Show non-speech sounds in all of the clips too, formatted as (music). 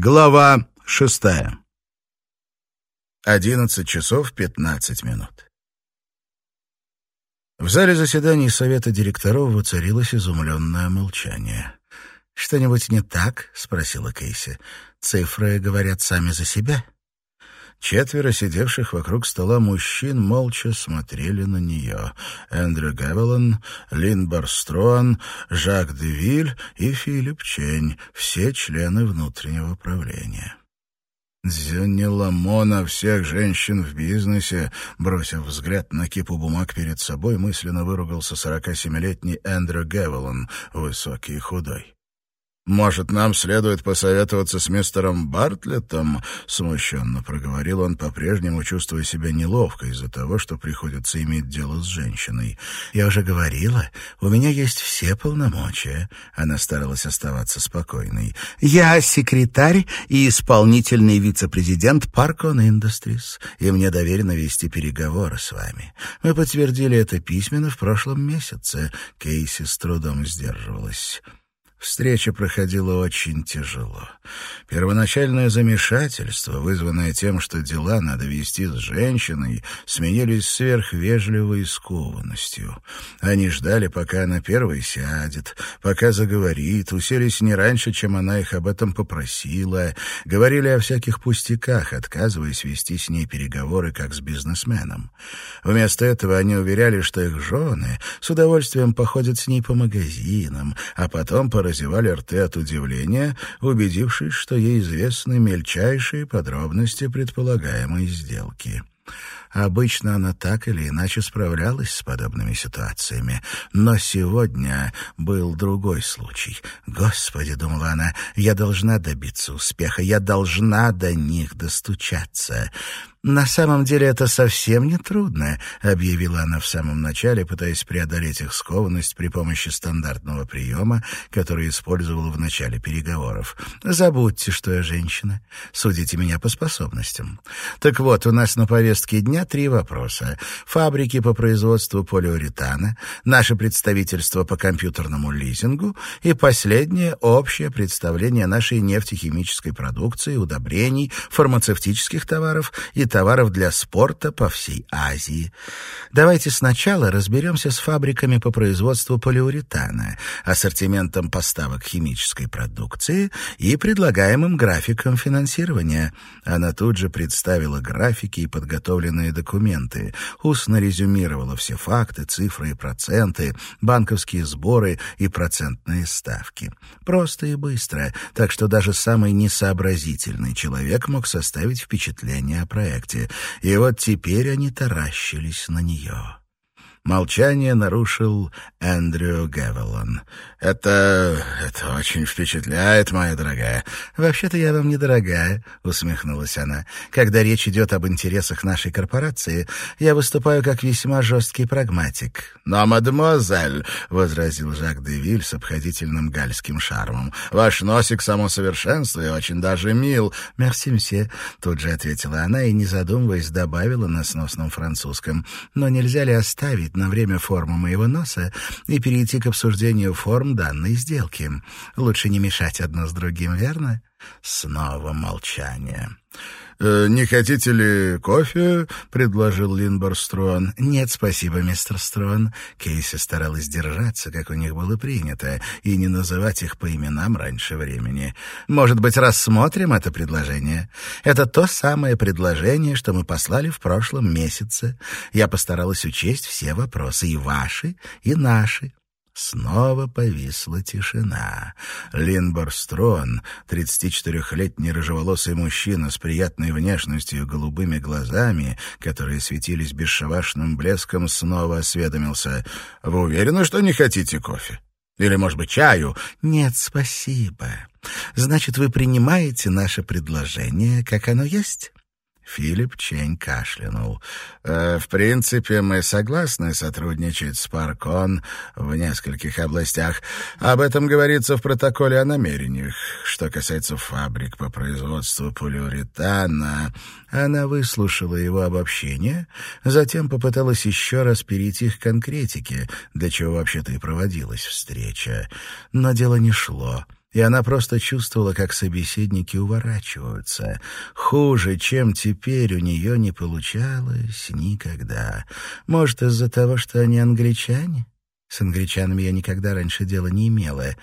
Глава шестая. Одиннадцать часов пятнадцать минут. В зале заседаний Совета директоров воцарилось изумленное молчание. «Что-нибудь не так?» — спросила Кейси. «Цифры говорят сами за себя». Четверо сидевших вокруг стола мужчин молча смотрели на нее. Эндрю Гавелон, Лин Барстроан, Жак Девиль и Филипп Чень, все члены внутреннего правления. Дзюнни Ламона всех женщин в бизнесе, бросив взгляд на кипу бумаг перед собой, мысленно выругался 47-летний Эндрю Гевелон, высокий и худой. «Может, нам следует посоветоваться с мистером Бартлеттом?» — смущенно проговорил он, по-прежнему чувствуя себя неловко из-за того, что приходится иметь дело с женщиной. «Я уже говорила, у меня есть все полномочия». Она старалась оставаться спокойной. «Я секретарь и исполнительный вице-президент Parkon Industries, и мне доверено вести переговоры с вами. Мы подтвердили это письменно в прошлом месяце». Кейси с трудом сдерживалась. Встреча проходила очень тяжело. Первоначальное замешательство, вызванное тем, что дела надо вести с женщиной, сменились сверхвежливой скованностью. Они ждали, пока она первой сядет, пока заговорит, уселись не раньше, чем она их об этом попросила, говорили о всяких пустяках, отказываясь вести с ней переговоры, как с бизнесменом. Вместо этого они уверяли, что их жены с удовольствием походят с ней по магазинам, а потом по разевали рты от удивления, убедившись, что ей известны мельчайшие подробности предполагаемой сделки. Обычно она так или иначе справлялась с подобными ситуациями. Но сегодня был другой случай. «Господи», — думала она, — «я должна добиться успеха, я должна до них достучаться». «На самом деле это совсем не трудно», — объявила она в самом начале, пытаясь преодолеть их скованность при помощи стандартного приема, который использовала в начале переговоров. «Забудьте, что я женщина. Судите меня по способностям. Так вот, у нас на повестке дня три вопроса. Фабрики по производству полиуретана, наше представительство по компьютерному лизингу и последнее — общее представление нашей нефтехимической продукции, удобрений, фармацевтических товаров и товаров для спорта по всей Азии. Давайте сначала разберемся с фабриками по производству полиуретана, ассортиментом поставок химической продукции и предлагаемым графиком финансирования. Она тут же представила графики и подготовленные документы, устно резюмировала все факты, цифры и проценты, банковские сборы и процентные ставки. Просто и быстро, так что даже самый несообразительный человек мог составить впечатление о проекте проекте, и вот теперь они таращились на нее. Молчание нарушил Эндрю Гевелон. «Это... это очень впечатляет, моя дорогая». «Вообще-то я вам недорогая», — усмехнулась она. «Когда речь идет об интересах нашей корпорации, я выступаю как весьма жесткий прагматик». «Но, мадемуазель», — возразил Жак де Виль с обходительным гальским шармом, «ваш носик само совершенство и очень даже мил». «Мерси, мсье», — тут же ответила она и, не задумываясь, добавила на сносном французском. «Но нельзя ли оставить на время форму моего носа и перейти к обсуждению форм данной сделки. Лучше не мешать одно с другим, верно? Снова молчание. «Э, «Не хотите ли кофе?» — предложил Линбор Строн. «Нет, спасибо, мистер Строн». Кейси старалась держаться, как у них было принято, и не называть их по именам раньше времени. «Может быть, рассмотрим это предложение? Это то самое предложение, что мы послали в прошлом месяце. Я постаралась учесть все вопросы, и ваши, и наши. Снова повисла тишина. Линбор Строн, 34-летний рыжеволосый мужчина с приятной внешностью и голубыми глазами, которые светились бесшабашным блеском, снова осведомился. «Вы уверены, что не хотите кофе? Или, может быть, чаю?» «Нет, спасибо. Значит, вы принимаете наше предложение, как оно есть?» Филипп Чень кашлянул. «Э, «В принципе, мы согласны сотрудничать с Паркон в нескольких областях. Об этом говорится в протоколе о намерениях. Что касается фабрик по производству полиуретана...» Она выслушала его обобщение, затем попыталась еще раз перейти к конкретике, для чего вообще-то и проводилась встреча. Но дело не шло и она просто чувствовала, как собеседники уворачиваются. Хуже, чем теперь, у нее не получалось никогда. Может, из-за того, что они англичане? С англичанами я никогда раньше дела не имела.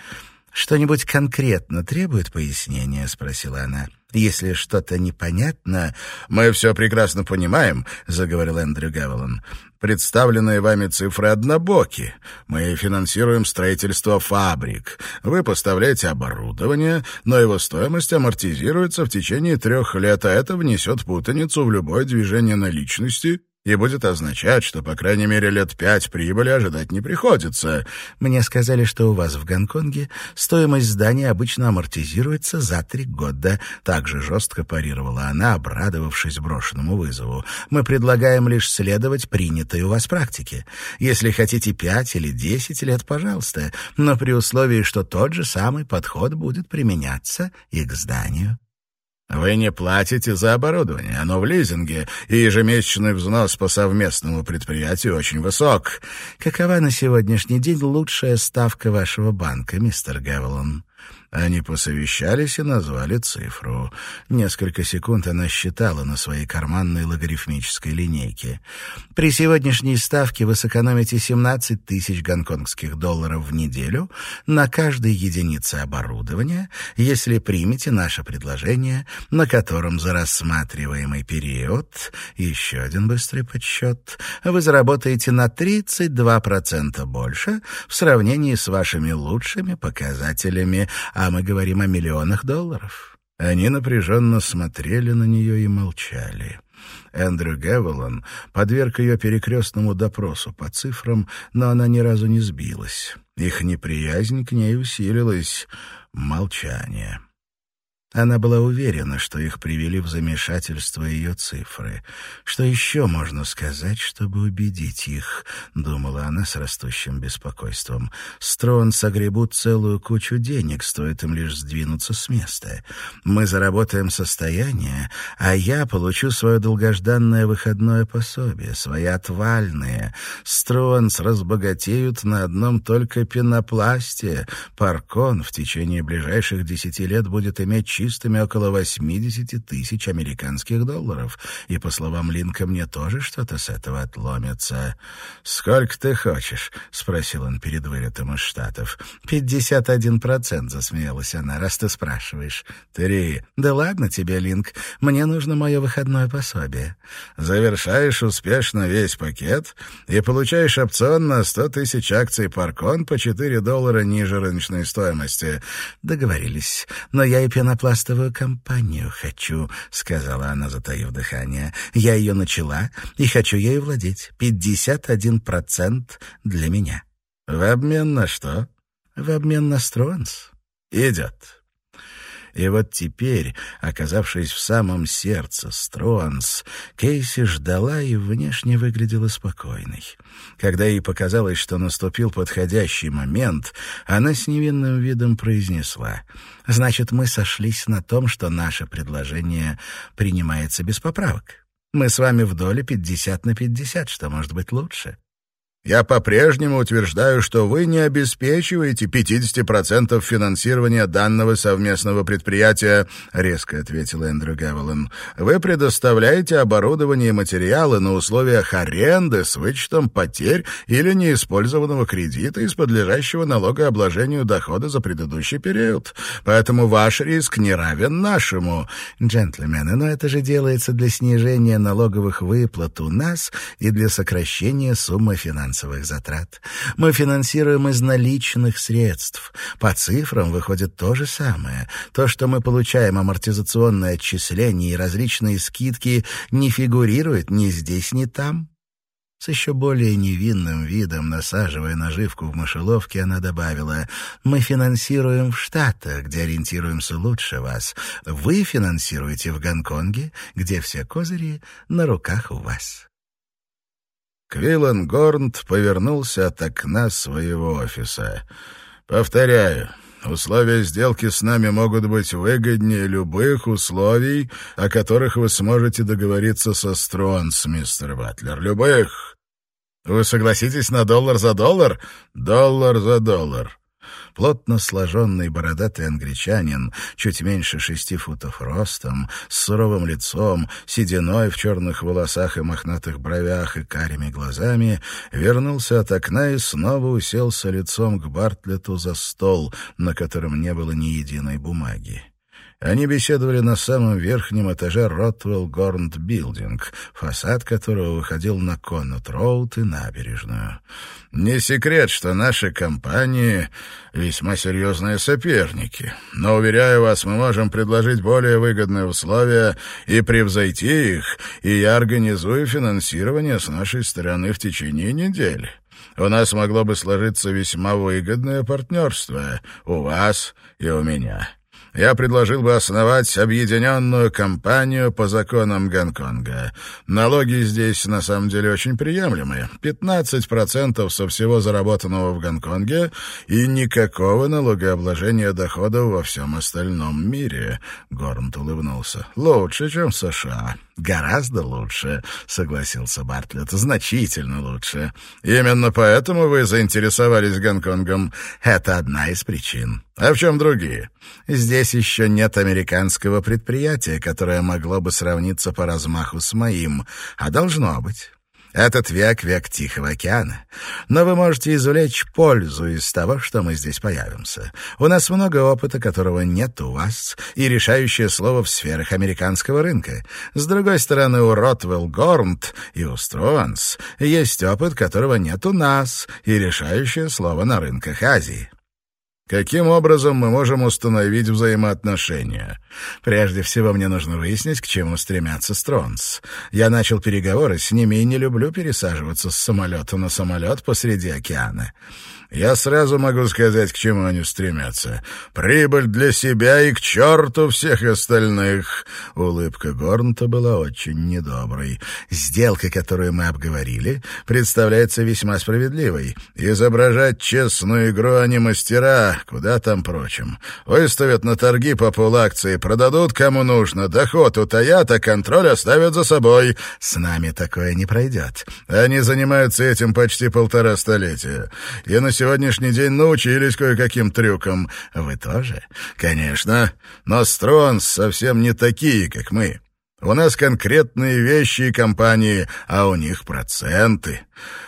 «Что-нибудь конкретно требует пояснения?» — спросила она. «Если что-то непонятно...» «Мы все прекрасно понимаем», — заговорил Эндрю Гавелон. «Представленные вами цифры однобоки. Мы финансируем строительство фабрик. Вы поставляете оборудование, но его стоимость амортизируется в течение трех лет, а это внесет путаницу в любое движение наличности и будет означать, что, по крайней мере, лет пять прибыли ожидать не приходится. Мне сказали, что у вас в Гонконге стоимость здания обычно амортизируется за три года. Также жестко парировала она, обрадовавшись брошенному вызову. Мы предлагаем лишь следовать принятой у вас практике. Если хотите пять или десять лет, пожалуйста, но при условии, что тот же самый подход будет применяться и к зданию. Вы не платите за оборудование, оно в лизинге, и ежемесячный взнос по совместному предприятию очень высок. Какова на сегодняшний день лучшая ставка вашего банка, мистер Гевелон? Они посовещались и назвали цифру. Несколько секунд она считала на своей карманной логарифмической линейке. При сегодняшней ставке вы сэкономите 17 тысяч гонконгских долларов в неделю на каждой единице оборудования, если примете наше предложение, на котором за рассматриваемый период, еще один быстрый подсчет, вы заработаете на 32% больше в сравнении с вашими лучшими показателями а мы говорим о миллионах долларов». Они напряженно смотрели на нее и молчали. Эндрю Гевелон подверг ее перекрестному допросу по цифрам, но она ни разу не сбилась. Их неприязнь к ней усилилась. Молчание. Она была уверена, что их привели в замешательство ее цифры. Что еще можно сказать, чтобы убедить их, думала она с растущим беспокойством. Строн согребут целую кучу денег, стоит им лишь сдвинуться с места. Мы заработаем состояние, а я получу свое долгожданное выходное пособие, свои отвальные. Стронс разбогатеют на одном только пенопласте. Паркон в течение ближайших десяти лет будет иметь чистыми около 80 тысяч американских долларов, и, по словам Линка, мне тоже что-то с этого отломится. «Сколько ты хочешь?» — спросил он перед вылетом из Штатов. «Пятьдесят один процент», — засмеялась она, — «раз ты спрашиваешь». «Три». «Да ладно тебе, Линк, мне нужно мое выходное пособие». «Завершаешь успешно весь пакет и получаешь опцион на сто тысяч акций Паркон по четыре доллара ниже рыночной стоимости». «Договорились. Но я и пенопласт трастовую компанию хочу», — сказала она, затаив дыхание. «Я ее начала и хочу ею владеть. Пятьдесят один процент для меня». «В обмен на что?» «В обмен на Стронс». «Идет». И вот теперь, оказавшись в самом сердце Стронс, Кейси ждала и внешне выглядела спокойной. Когда ей показалось, что наступил подходящий момент, она с невинным видом произнесла «Значит, мы сошлись на том, что наше предложение принимается без поправок. Мы с вами в доле пятьдесят на пятьдесят, что может быть лучше». Я по-прежнему утверждаю, что вы не обеспечиваете 50% финансирования данного совместного предприятия, резко ответил Эндрю Гавелен. Вы предоставляете оборудование и материалы на условиях аренды с вычетом потерь или неиспользованного кредита из подлежащего налогообложению дохода за предыдущий период. Поэтому ваш риск не равен нашему. Джентльмены, но это же делается для снижения налоговых выплат у нас и для сокращения суммы финансов финансовых затрат. Мы финансируем из наличных средств. По цифрам выходит то же самое. То, что мы получаем амортизационные отчисления и различные скидки, не фигурирует ни здесь, ни там. С еще более невинным видом, насаживая наживку в мышеловке, она добавила, «Мы финансируем в Штатах, где ориентируемся лучше вас. Вы финансируете в Гонконге, где все козыри на руках у вас». Квиллан Горнт повернулся от окна своего офиса. «Повторяю, условия сделки с нами могут быть выгоднее любых условий, о которых вы сможете договориться со Стронс, мистер Батлер. Любых. Вы согласитесь на доллар за доллар? Доллар за доллар. Плотно сложенный бородатый англичанин, чуть меньше шести футов ростом, с суровым лицом, сединой в черных волосах и мохнатых бровях и карими глазами, вернулся от окна и снова уселся лицом к Бартлету за стол, на котором не было ни единой бумаги. Они беседовали на самом верхнем этаже Ротвелл Горнт Билдинг, фасад которого выходил на Коннот Роуд и набережную. «Не секрет, что наши компании весьма серьезные соперники, но, уверяю вас, мы можем предложить более выгодные условия и превзойти их, и я организую финансирование с нашей стороны в течение недели». У нас могло бы сложиться весьма выгодное партнерство у вас и у меня я предложил бы основать объединенную компанию по законам Гонконга. Налоги здесь на самом деле очень приемлемые. 15% со всего заработанного в Гонконге и никакого налогообложения доходов во всем остальном мире. Горнт улыбнулся. Лучше, чем в США. «Гораздо лучше», — согласился Бартлетт. «Значительно лучше. Именно поэтому вы заинтересовались Гонконгом. Это одна из причин. А в чем другие? Здесь еще нет американского предприятия, которое могло бы сравниться по размаху с моим, а должно быть. Этот век — век Тихого океана. Но вы можете извлечь пользу из того, что мы здесь появимся. У нас много опыта, которого нет у вас, и решающее слово в сферах американского рынка. С другой стороны, у Ротвелл Горнт и у Стронс есть опыт, которого нет у нас, и решающее слово на рынках Азии. Каким образом мы можем установить взаимоотношения? Прежде всего, мне нужно выяснить, к чему стремятся Стронс. Я начал переговоры с ними и не люблю пересаживаться с самолета на самолет посреди океана. Я сразу могу сказать, к чему они стремятся. Прибыль для себя и к черту всех остальных. Улыбка Горнта была очень недоброй. Сделка, которую мы обговорили, представляется весьма справедливой. Изображать честную игру они мастера, куда там прочим. Выставят на торги по полакции, продадут кому нужно, доход утаят, а контроль оставят за собой. С нами такое не пройдет. Они занимаются этим почти полтора столетия. И на сегодняшний день научились кое-каким трюкам. Вы тоже? Конечно. Но Стронс совсем не такие, как мы. У нас конкретные вещи и компании, а у них проценты.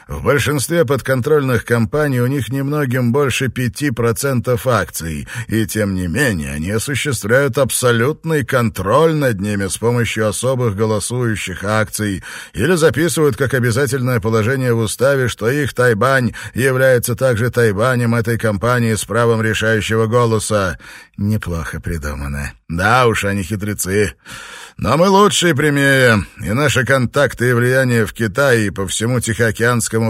В большинстве подконтрольных компаний у них немногим больше 5% акций, и тем не менее они осуществляют абсолютный контроль над ними с помощью особых голосующих акций или записывают как обязательное положение в уставе, что их тайбань является также тайбанем этой компании с правом решающего голоса. Неплохо придумано. Да уж, они хитрецы. Но мы лучшие прямее, и наши контакты и влияние в Китае и по всему Тихоокеанскому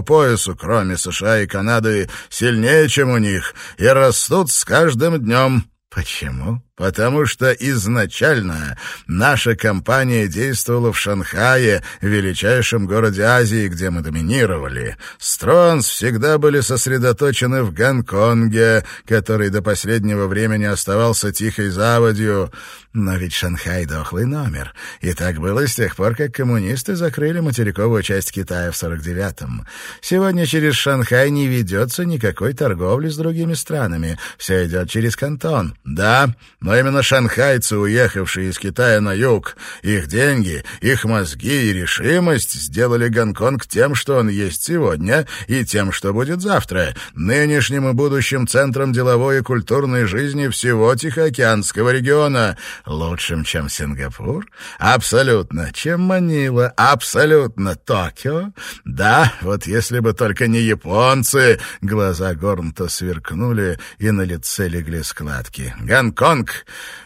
поясу, кроме США и Канады, сильнее, чем у них, и растут с каждым днем. Почему? Потому что изначально наша компания действовала в Шанхае, величайшем городе Азии, где мы доминировали. Стронс всегда были сосредоточены в Гонконге, который до последнего времени оставался тихой заводью. Но ведь Шанхай — дохлый номер. И так было с тех пор, как коммунисты закрыли материковую часть Китая в 49-м. Сегодня через Шанхай не ведется никакой торговли с другими странами. Все идет через Кантон. Да, но именно шанхайцы, уехавшие из Китая на юг, их деньги, их мозги и решимость сделали Гонконг тем, что он есть сегодня, и тем, что будет завтра, нынешним и будущим центром деловой и культурной жизни всего Тихоокеанского региона. Лучшим, чем Сингапур? Абсолютно. Чем Манила? Абсолютно. Токио? Да, вот если бы только не японцы. Глаза Горнта сверкнули, и на лице легли складки. Гонконг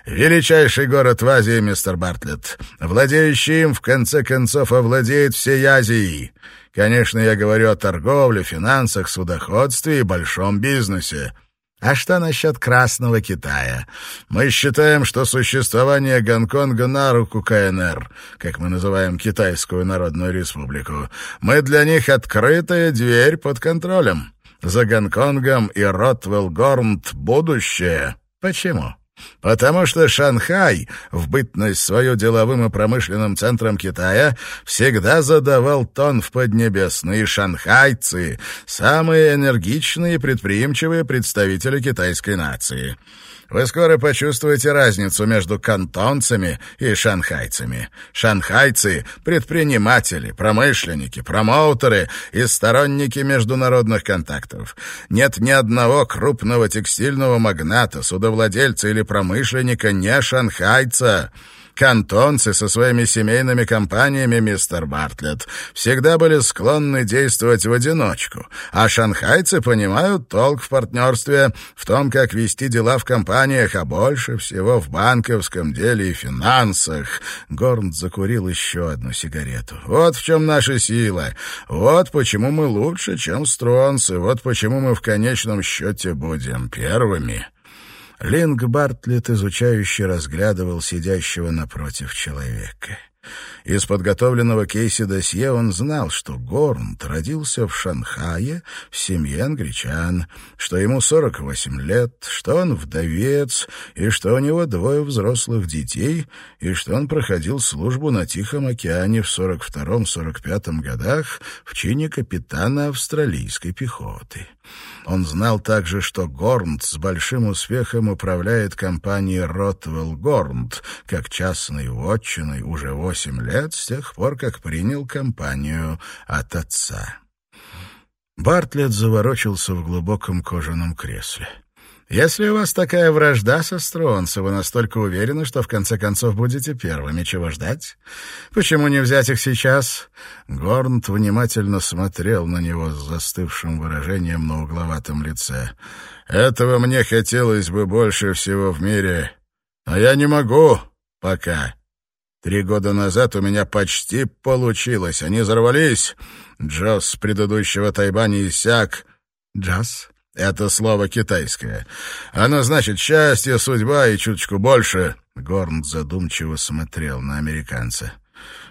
Величайший город в Азии, мистер Бартлетт. Владеющий им, в конце концов, овладеет всей Азией. Конечно, я говорю о торговле, финансах, судоходстве и большом бизнесе. А что насчет Красного Китая? Мы считаем, что существование Гонконга на руку КНР, как мы называем Китайскую Народную Республику. Мы для них открытая дверь под контролем. За Гонконгом и Ротвелл Горнт будущее. Почему? Потому что Шанхай, в бытность свою деловым и промышленным центром Китая, всегда задавал тон в Поднебесной, и шанхайцы — самые энергичные и предприимчивые представители китайской нации. Вы скоро почувствуете разницу между кантонцами и шанхайцами. Шанхайцы — предприниматели, промышленники, промоутеры и сторонники международных контактов. Нет ни одного крупного текстильного магната, судовладельца или промышленника не шанхайца. Кантонцы со своими семейными компаниями, мистер Бартлетт, всегда были склонны действовать в одиночку, а шанхайцы понимают толк в партнерстве, в том, как вести дела в компаниях, а больше всего в банковском деле и финансах. Горн закурил еще одну сигарету. Вот в чем наша сила. Вот почему мы лучше, чем стронцы. Вот почему мы в конечном счете будем первыми. Линк Бартлетт изучающе разглядывал сидящего напротив человека. Из подготовленного Кейси досье он знал, что Горнт родился в Шанхае в семье англичан, что ему 48 лет, что он вдовец, и что у него двое взрослых детей, и что он проходил службу на Тихом океане в 42-45 годах в чине капитана австралийской пехоты. Он знал также, что Горнт с большим успехом управляет компанией Ротвелл Горнт, как частной вотчиной уже восемь лет с тех пор, как принял компанию от отца. Бартлетт заворочился в глубоком кожаном кресле. Если у вас такая вражда со Стронце, вы настолько уверены, что в конце концов будете первыми. Чего ждать? Почему не взять их сейчас?» Горнт внимательно смотрел на него с застывшим выражением на угловатом лице. «Этого мне хотелось бы больше всего в мире, а я не могу пока. Три года назад у меня почти получилось. Они взорвались. Джаз предыдущего Тайбани иссяк». «Джаз?» Это слово китайское. Оно значит счастье, судьба и чуточку больше. Горн задумчиво смотрел на американца.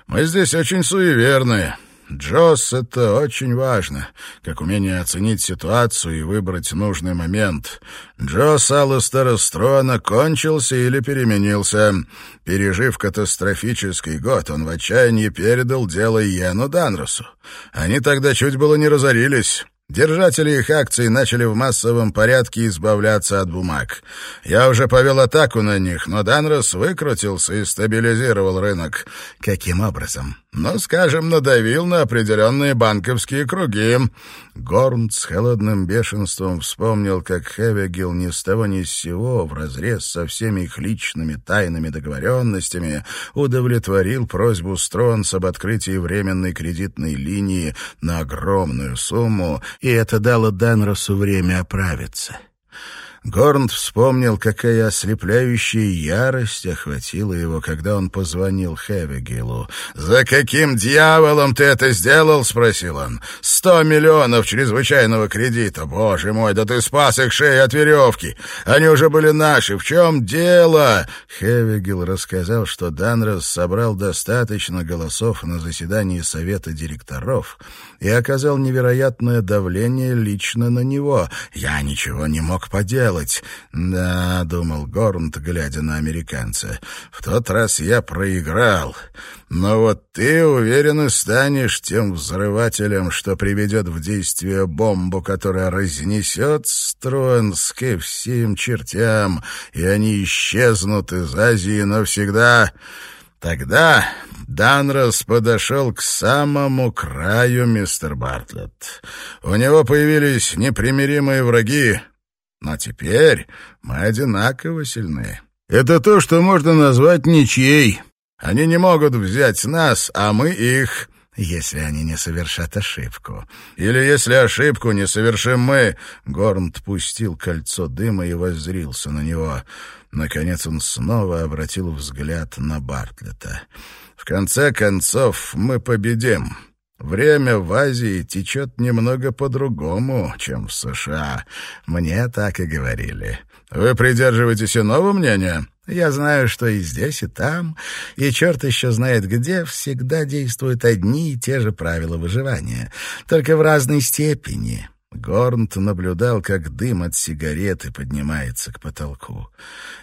Мы здесь очень суеверные. Джос — это очень важно, как умение оценить ситуацию и выбрать нужный момент. Джос Алластера Строна кончился или переменился. Пережив катастрофический год, он в отчаянии передал дело Йену Данросу. Они тогда чуть было не разорились. Держатели их акций начали в массовом порядке избавляться от бумаг. Я уже повел атаку на них, но Данрос выкрутился и стабилизировал рынок. Каким образом? Ну, скажем, надавил на определенные банковские круги. Горн с холодным бешенством вспомнил, как Хевегил ни с того ни с сего, вразрез со всеми их личными тайными договоренностями, удовлетворил просьбу Стронс об открытии временной кредитной линии на огромную сумму, и это дало Данросу время оправиться. Горнт вспомнил, какая ослепляющая ярость охватила его, когда он позвонил Хевигилу. «За каким дьяволом ты это сделал?» — спросил он. «Сто миллионов чрезвычайного кредита! Боже мой, да ты спас их шеи от веревки! Они уже были наши! В чем дело?» Хевигил рассказал, что Данрос собрал достаточно голосов на заседании совета директоров и оказал невероятное давление лично на него. «Я ничего не мог поделать делать. Да, думал Горнт, глядя на американца. В тот раз я проиграл. Но вот ты, уверенно, станешь тем взрывателем, что приведет в действие бомбу, которая разнесет Стронск всем чертям, и они исчезнут из Азии навсегда. Тогда Данрос подошел к самому краю, мистер Бартлетт. У него появились непримиримые враги, но теперь мы одинаково сильны. Это то, что можно назвать ничьей. Они не могут взять нас, а мы их, если они не совершат ошибку. Или если ошибку не совершим мы. Горнт пустил кольцо дыма и воззрился на него. Наконец он снова обратил взгляд на Бартлета. В конце концов, мы победим. Время в Азии течет немного по-другому, чем в США. Мне так и говорили. Вы придерживаетесь иного мнения? Я знаю, что и здесь, и там, и черт еще знает где, всегда действуют одни и те же правила выживания, только в разной степени. Горнт наблюдал, как дым от сигареты поднимается к потолку.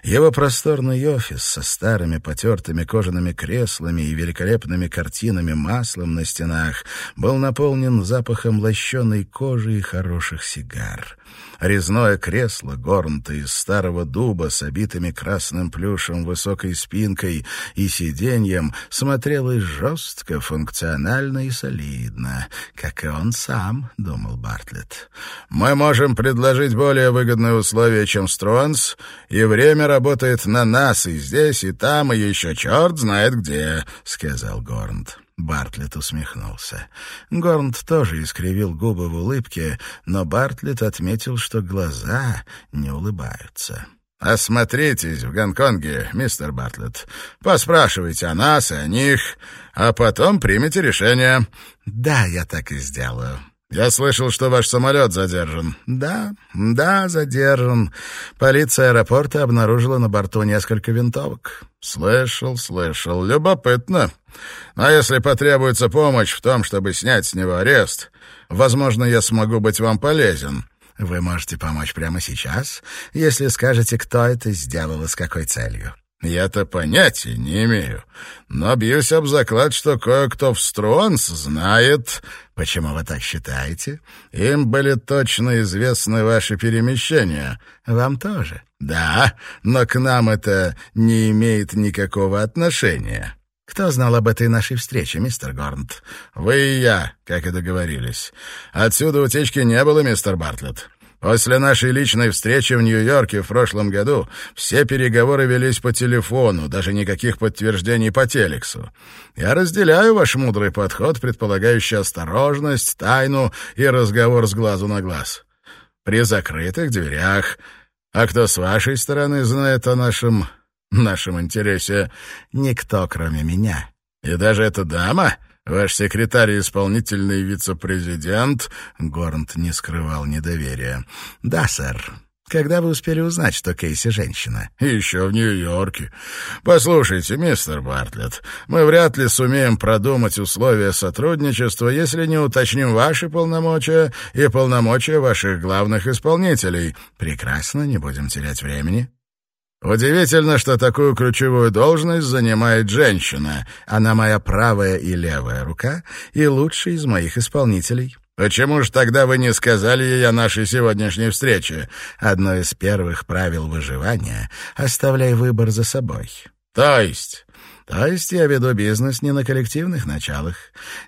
Его просторный офис со старыми потертыми кожаными креслами и великолепными картинами маслом на стенах был наполнен запахом лощеной кожи и хороших сигар. Резное кресло, горнто из старого дуба с обитыми красным плюшем высокой спинкой и сиденьем, смотрелось жестко, функционально и солидно, как и он сам, — думал Бартлетт. «Мы можем предложить более выгодные условия, чем Стронс, и время работает на нас и здесь, и там, и еще черт знает где», — сказал Горнт. Бартлетт усмехнулся. Горнт тоже искривил губы в улыбке, но Бартлетт отметил, что глаза не улыбаются. «Осмотритесь в Гонконге, мистер Бартлетт. Поспрашивайте о нас и о них, а потом примите решение». «Да, я так и сделаю». «Я слышал, что ваш самолет задержан». «Да, да, задержан. Полиция аэропорта обнаружила на борту несколько винтовок». «Слышал, слышал. Любопытно. А если потребуется помощь в том, чтобы снять с него арест, возможно, я смогу быть вам полезен». «Вы можете помочь прямо сейчас, если скажете, кто это сделал и с какой целью». Я-то понятия не имею, но бьюсь об заклад, что кое-кто в Стронс знает... Почему вы так считаете? Им были точно известны ваши перемещения. Вам тоже? Да, но к нам это не имеет никакого отношения. Кто знал об этой нашей встрече, мистер Горнт? Вы и я, как и договорились. Отсюда утечки не было, мистер Бартлетт. После нашей личной встречи в Нью-Йорке в прошлом году все переговоры велись по телефону, даже никаких подтверждений по телексу. Я разделяю ваш мудрый подход, предполагающий осторожность, тайну и разговор с глазу на глаз. При закрытых дверях. А кто с вашей стороны знает о нашем... нашем интересе? Никто, кроме меня. И даже эта дама? Ваш секретарь и исполнительный вице-президент...» Горнт не скрывал недоверия. «Да, сэр. Когда вы успели узнать, что Кейси женщина? Еще в Нью-Йорке. Послушайте, мистер Бартлетт, мы вряд ли сумеем продумать условия сотрудничества, если не уточним ваши полномочия и полномочия ваших главных исполнителей. Прекрасно, не будем терять времени. Удивительно, что такую ключевую должность занимает женщина. Она моя правая и левая рука и лучший из моих исполнителей. Почему же тогда вы не сказали ей о нашей сегодняшней встрече? Одно из первых правил выживания — оставляй выбор за собой. То есть... То есть я веду бизнес не на коллективных началах.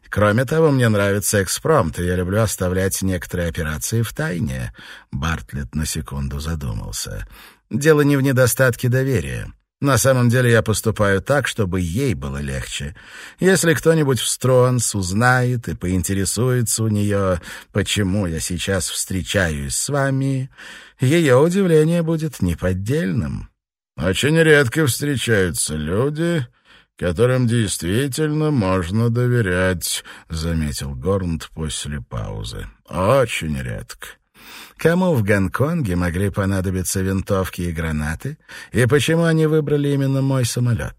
Кроме того, мне нравится экспромт, и я люблю оставлять некоторые операции в тайне. Бартлетт на секунду задумался. Дело не в недостатке доверия. На самом деле я поступаю так, чтобы ей было легче. Если кто-нибудь в Стронс узнает и поинтересуется у нее, почему я сейчас встречаюсь с вами, ее удивление будет неподдельным. Очень редко встречаются люди, которым действительно можно доверять, — заметил Горнт после паузы. Очень редко. Кому в Гонконге могли понадобиться винтовки и гранаты, и почему они выбрали именно мой самолет?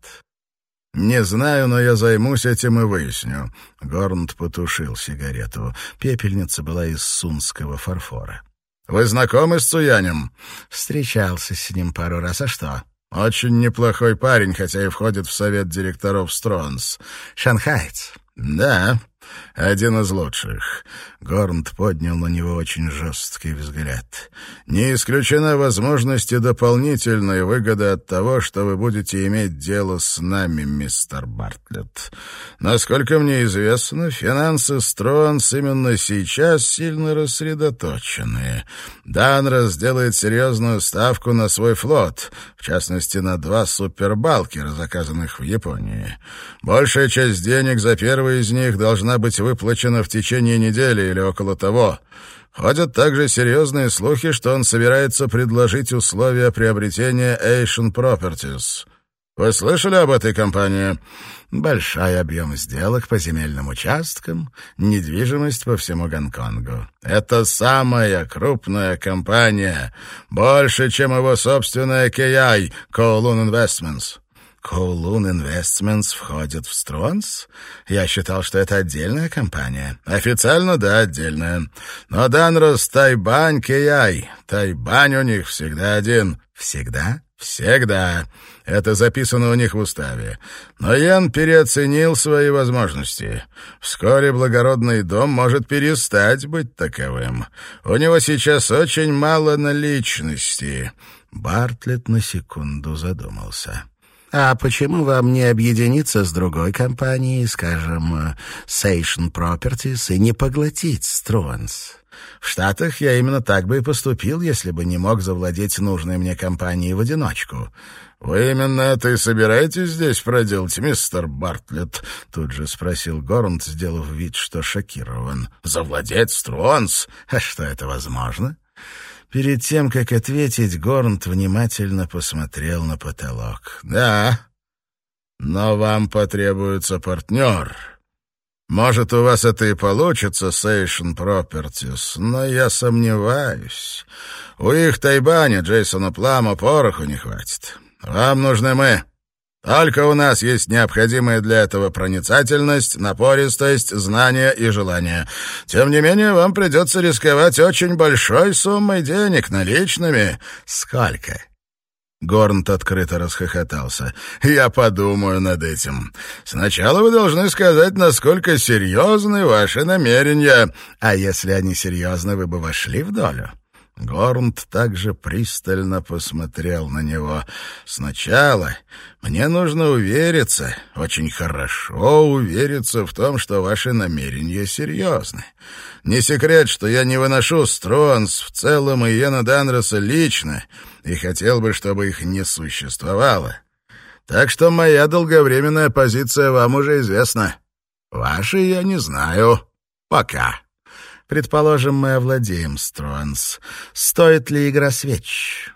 «Не знаю, но я займусь этим и выясню». Горнт потушил сигарету. Пепельница была из сунского фарфора. «Вы знакомы с Цуянем?» «Встречался с ним пару раз. А что?» «Очень неплохой парень, хотя и входит в совет директоров Стронс». «Шанхайц?» «Да, один из лучших. Горнт поднял на него очень жесткий взгляд. Не исключена возможность и дополнительной выгоды от того, что вы будете иметь дело с нами, мистер Бартлетт. Насколько мне известно, финансы Стронс именно сейчас сильно рассредоточены. Данрос делает серьезную ставку на свой флот, в частности, на два супербалкера, заказанных в Японии. Большая часть денег за первый из них должна быть выплачено в течение недели или около того. Ходят также серьезные слухи, что он собирается предложить условия приобретения Asian Properties. Вы слышали об этой компании? Большой объем сделок по земельным участкам, недвижимость по всему Гонконгу. Это самая крупная компания, больше, чем его собственная KI, Kowloon Investments. Kowloon Investments входит в Стронс? Я считал, что это отдельная компания. Официально, да, отдельная. Но Данрос Тайбань Кияй. Тайбань у них всегда один. Всегда? Всегда. Это записано у них в уставе. Но Ян переоценил свои возможности. Вскоре благородный дом может перестать быть таковым. У него сейчас очень мало наличности. Бартлетт на секунду задумался. «А почему вам не объединиться с другой компанией, скажем, Сейшн Properties, и не поглотить Стронс?» В Штатах я именно так бы и поступил, если бы не мог завладеть нужной мне компанией в одиночку. «Вы именно это и собираетесь здесь проделать, мистер Бартлетт?» — тут же спросил Горнт, сделав вид, что шокирован. «Завладеть Стронс? А что, это возможно?» Перед тем, как ответить, Горнт внимательно посмотрел на потолок. «Да, но вам потребуется партнер. Может, у вас это и получится, Сейшн Пропертис, но я сомневаюсь. У их Тайбани Джейсона Плама пороху не хватит. Вам нужны мы». Только у нас есть необходимая для этого проницательность, напористость, знания и желание. Тем не менее, вам придется рисковать очень большой суммой денег наличными. Сколько? Горнт открыто расхохотался. «Я подумаю над этим. Сначала вы должны сказать, насколько серьезны ваши намерения. А если они серьезны, вы бы вошли в долю?» Горнт также пристально посмотрел на него. «Сначала мне нужно увериться, очень хорошо увериться в том, что ваши намерения серьезны. Не секрет, что я не выношу Стронс в целом и Йена Данроса лично, и хотел бы, чтобы их не существовало. Так что моя долговременная позиция вам уже известна. Вашей я не знаю. Пока». Предположим, мы овладеем Стронс. Стоит ли игра свеч?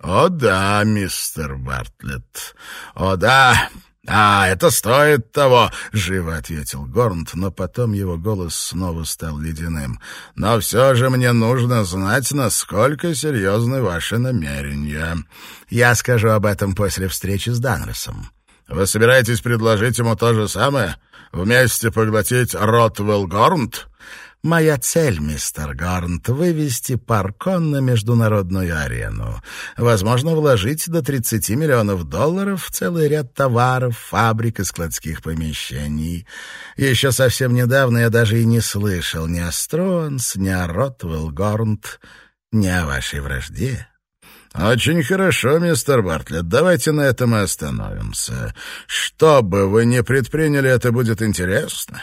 О да, мистер Бартлетт. О да. А, это стоит того, живо ответил Горнт, но потом его голос снова стал ледяным. Но все же мне нужно знать, насколько серьезны ваши намерения. Я скажу об этом после встречи с Данросом. Вы собираетесь предложить ему то же самое? Вместе поглотить Ротвелл Горнт? Моя цель, мистер Гарнт, вывести Паркон на международную арену. Возможно, вложить до 30 миллионов долларов в целый ряд товаров, фабрик и складских помещений. Еще совсем недавно я даже и не слышал ни о Стронс, ни о Ротвелл Горнт, ни о вашей вражде. «Очень хорошо, мистер Бартлетт. Давайте на этом и остановимся. Что бы вы ни предприняли, это будет интересно.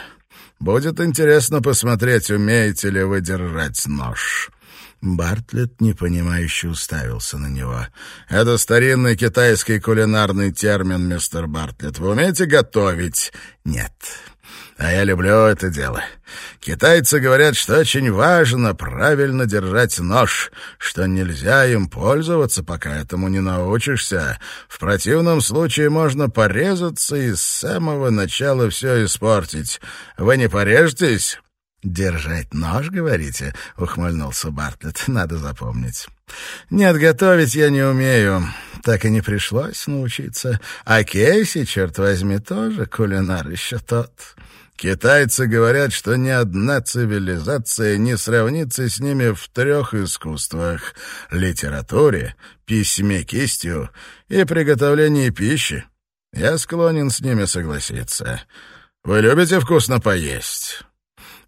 Будет интересно посмотреть, умеете ли вы держать нож». Бартлетт непонимающе уставился на него. «Это старинный китайский кулинарный термин, мистер Бартлетт. Вы умеете готовить?» «Нет». А я люблю это дело. Китайцы говорят, что очень важно правильно держать нож, что нельзя им пользоваться, пока этому не научишься. В противном случае можно порезаться и с самого начала все испортить. Вы не порежетесь?» «Держать нож, говорите?» — ухмыльнулся Бартлетт. «Надо запомнить». «Нет, готовить я не умею. Так и не пришлось научиться. А Кейси, черт возьми, тоже кулинар еще тот». Китайцы говорят, что ни одна цивилизация не сравнится с ними в трех искусствах — литературе, письме кистью и приготовлении пищи. Я склонен с ними согласиться. Вы любите вкусно поесть?»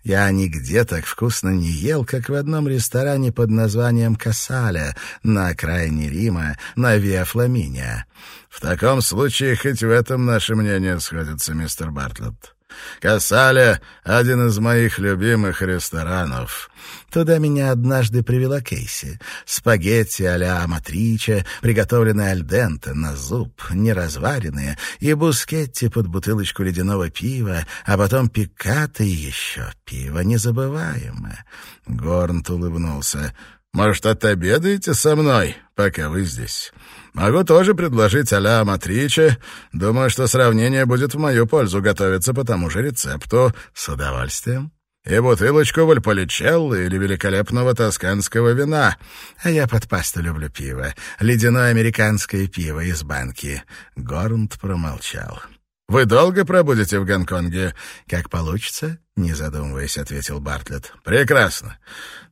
Я нигде так вкусно не ел, как в одном ресторане под названием «Кассаля» на окраине Рима, на Виа Фламиния. В таком случае хоть в этом наши мнения сходятся, мистер Бартлетт. Кассаля — один из моих любимых ресторанов. Туда меня однажды привела Кейси. Спагетти а-ля Аматриче, приготовленные альденте, на зуб, неразваренные, и бускетти под бутылочку ледяного пива, а потом пикаты еще пиво незабываемое. Горнт улыбнулся. «Может, отобедаете со мной, пока вы здесь?» Могу тоже предложить а-ля Матриче. Думаю, что сравнение будет в мою пользу готовиться по тому же рецепту. С удовольствием. и бутылочку вальполичеллы или великолепного тосканского вина. А я под пасту люблю пиво. Ледяное американское пиво из банки. Горнт промолчал. «Вы долго пробудете в Гонконге?» «Как получится», — не задумываясь, ответил Бартлетт. «Прекрасно.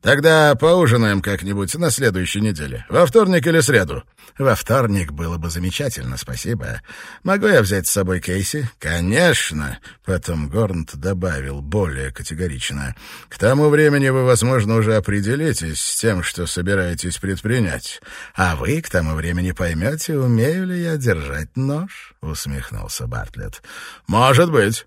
Тогда поужинаем как-нибудь на следующей неделе. Во вторник или среду?» «Во вторник было бы замечательно, спасибо. Могу я взять с собой Кейси?» «Конечно!» — потом Горнт добавил более категорично. «К тому времени вы, возможно, уже определитесь с тем, что собираетесь предпринять. А вы к тому времени поймете, умею ли я держать нож?» — усмехнулся Бартлетт. «Может быть».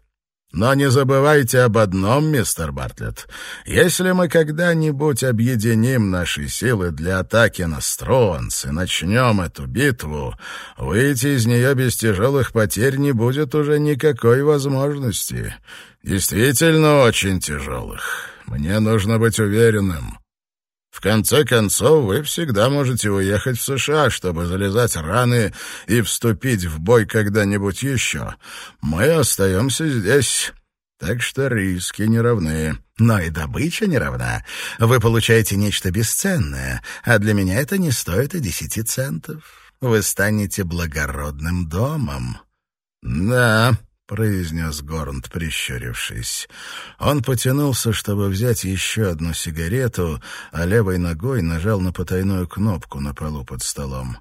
Но не забывайте об одном, мистер Бартлетт. Если мы когда-нибудь объединим наши силы для атаки на Стронс и начнем эту битву, выйти из нее без тяжелых потерь не будет уже никакой возможности. Действительно очень тяжелых. Мне нужно быть уверенным. В конце концов, вы всегда можете уехать в США, чтобы залезать раны и вступить в бой когда-нибудь еще. Мы остаемся здесь, так что риски не равны. Но и добыча не равна. Вы получаете нечто бесценное, а для меня это не стоит и десяти центов. Вы станете благородным домом. Да, — произнес Горнт, прищурившись. Он потянулся, чтобы взять еще одну сигарету, а левой ногой нажал на потайную кнопку на полу под столом.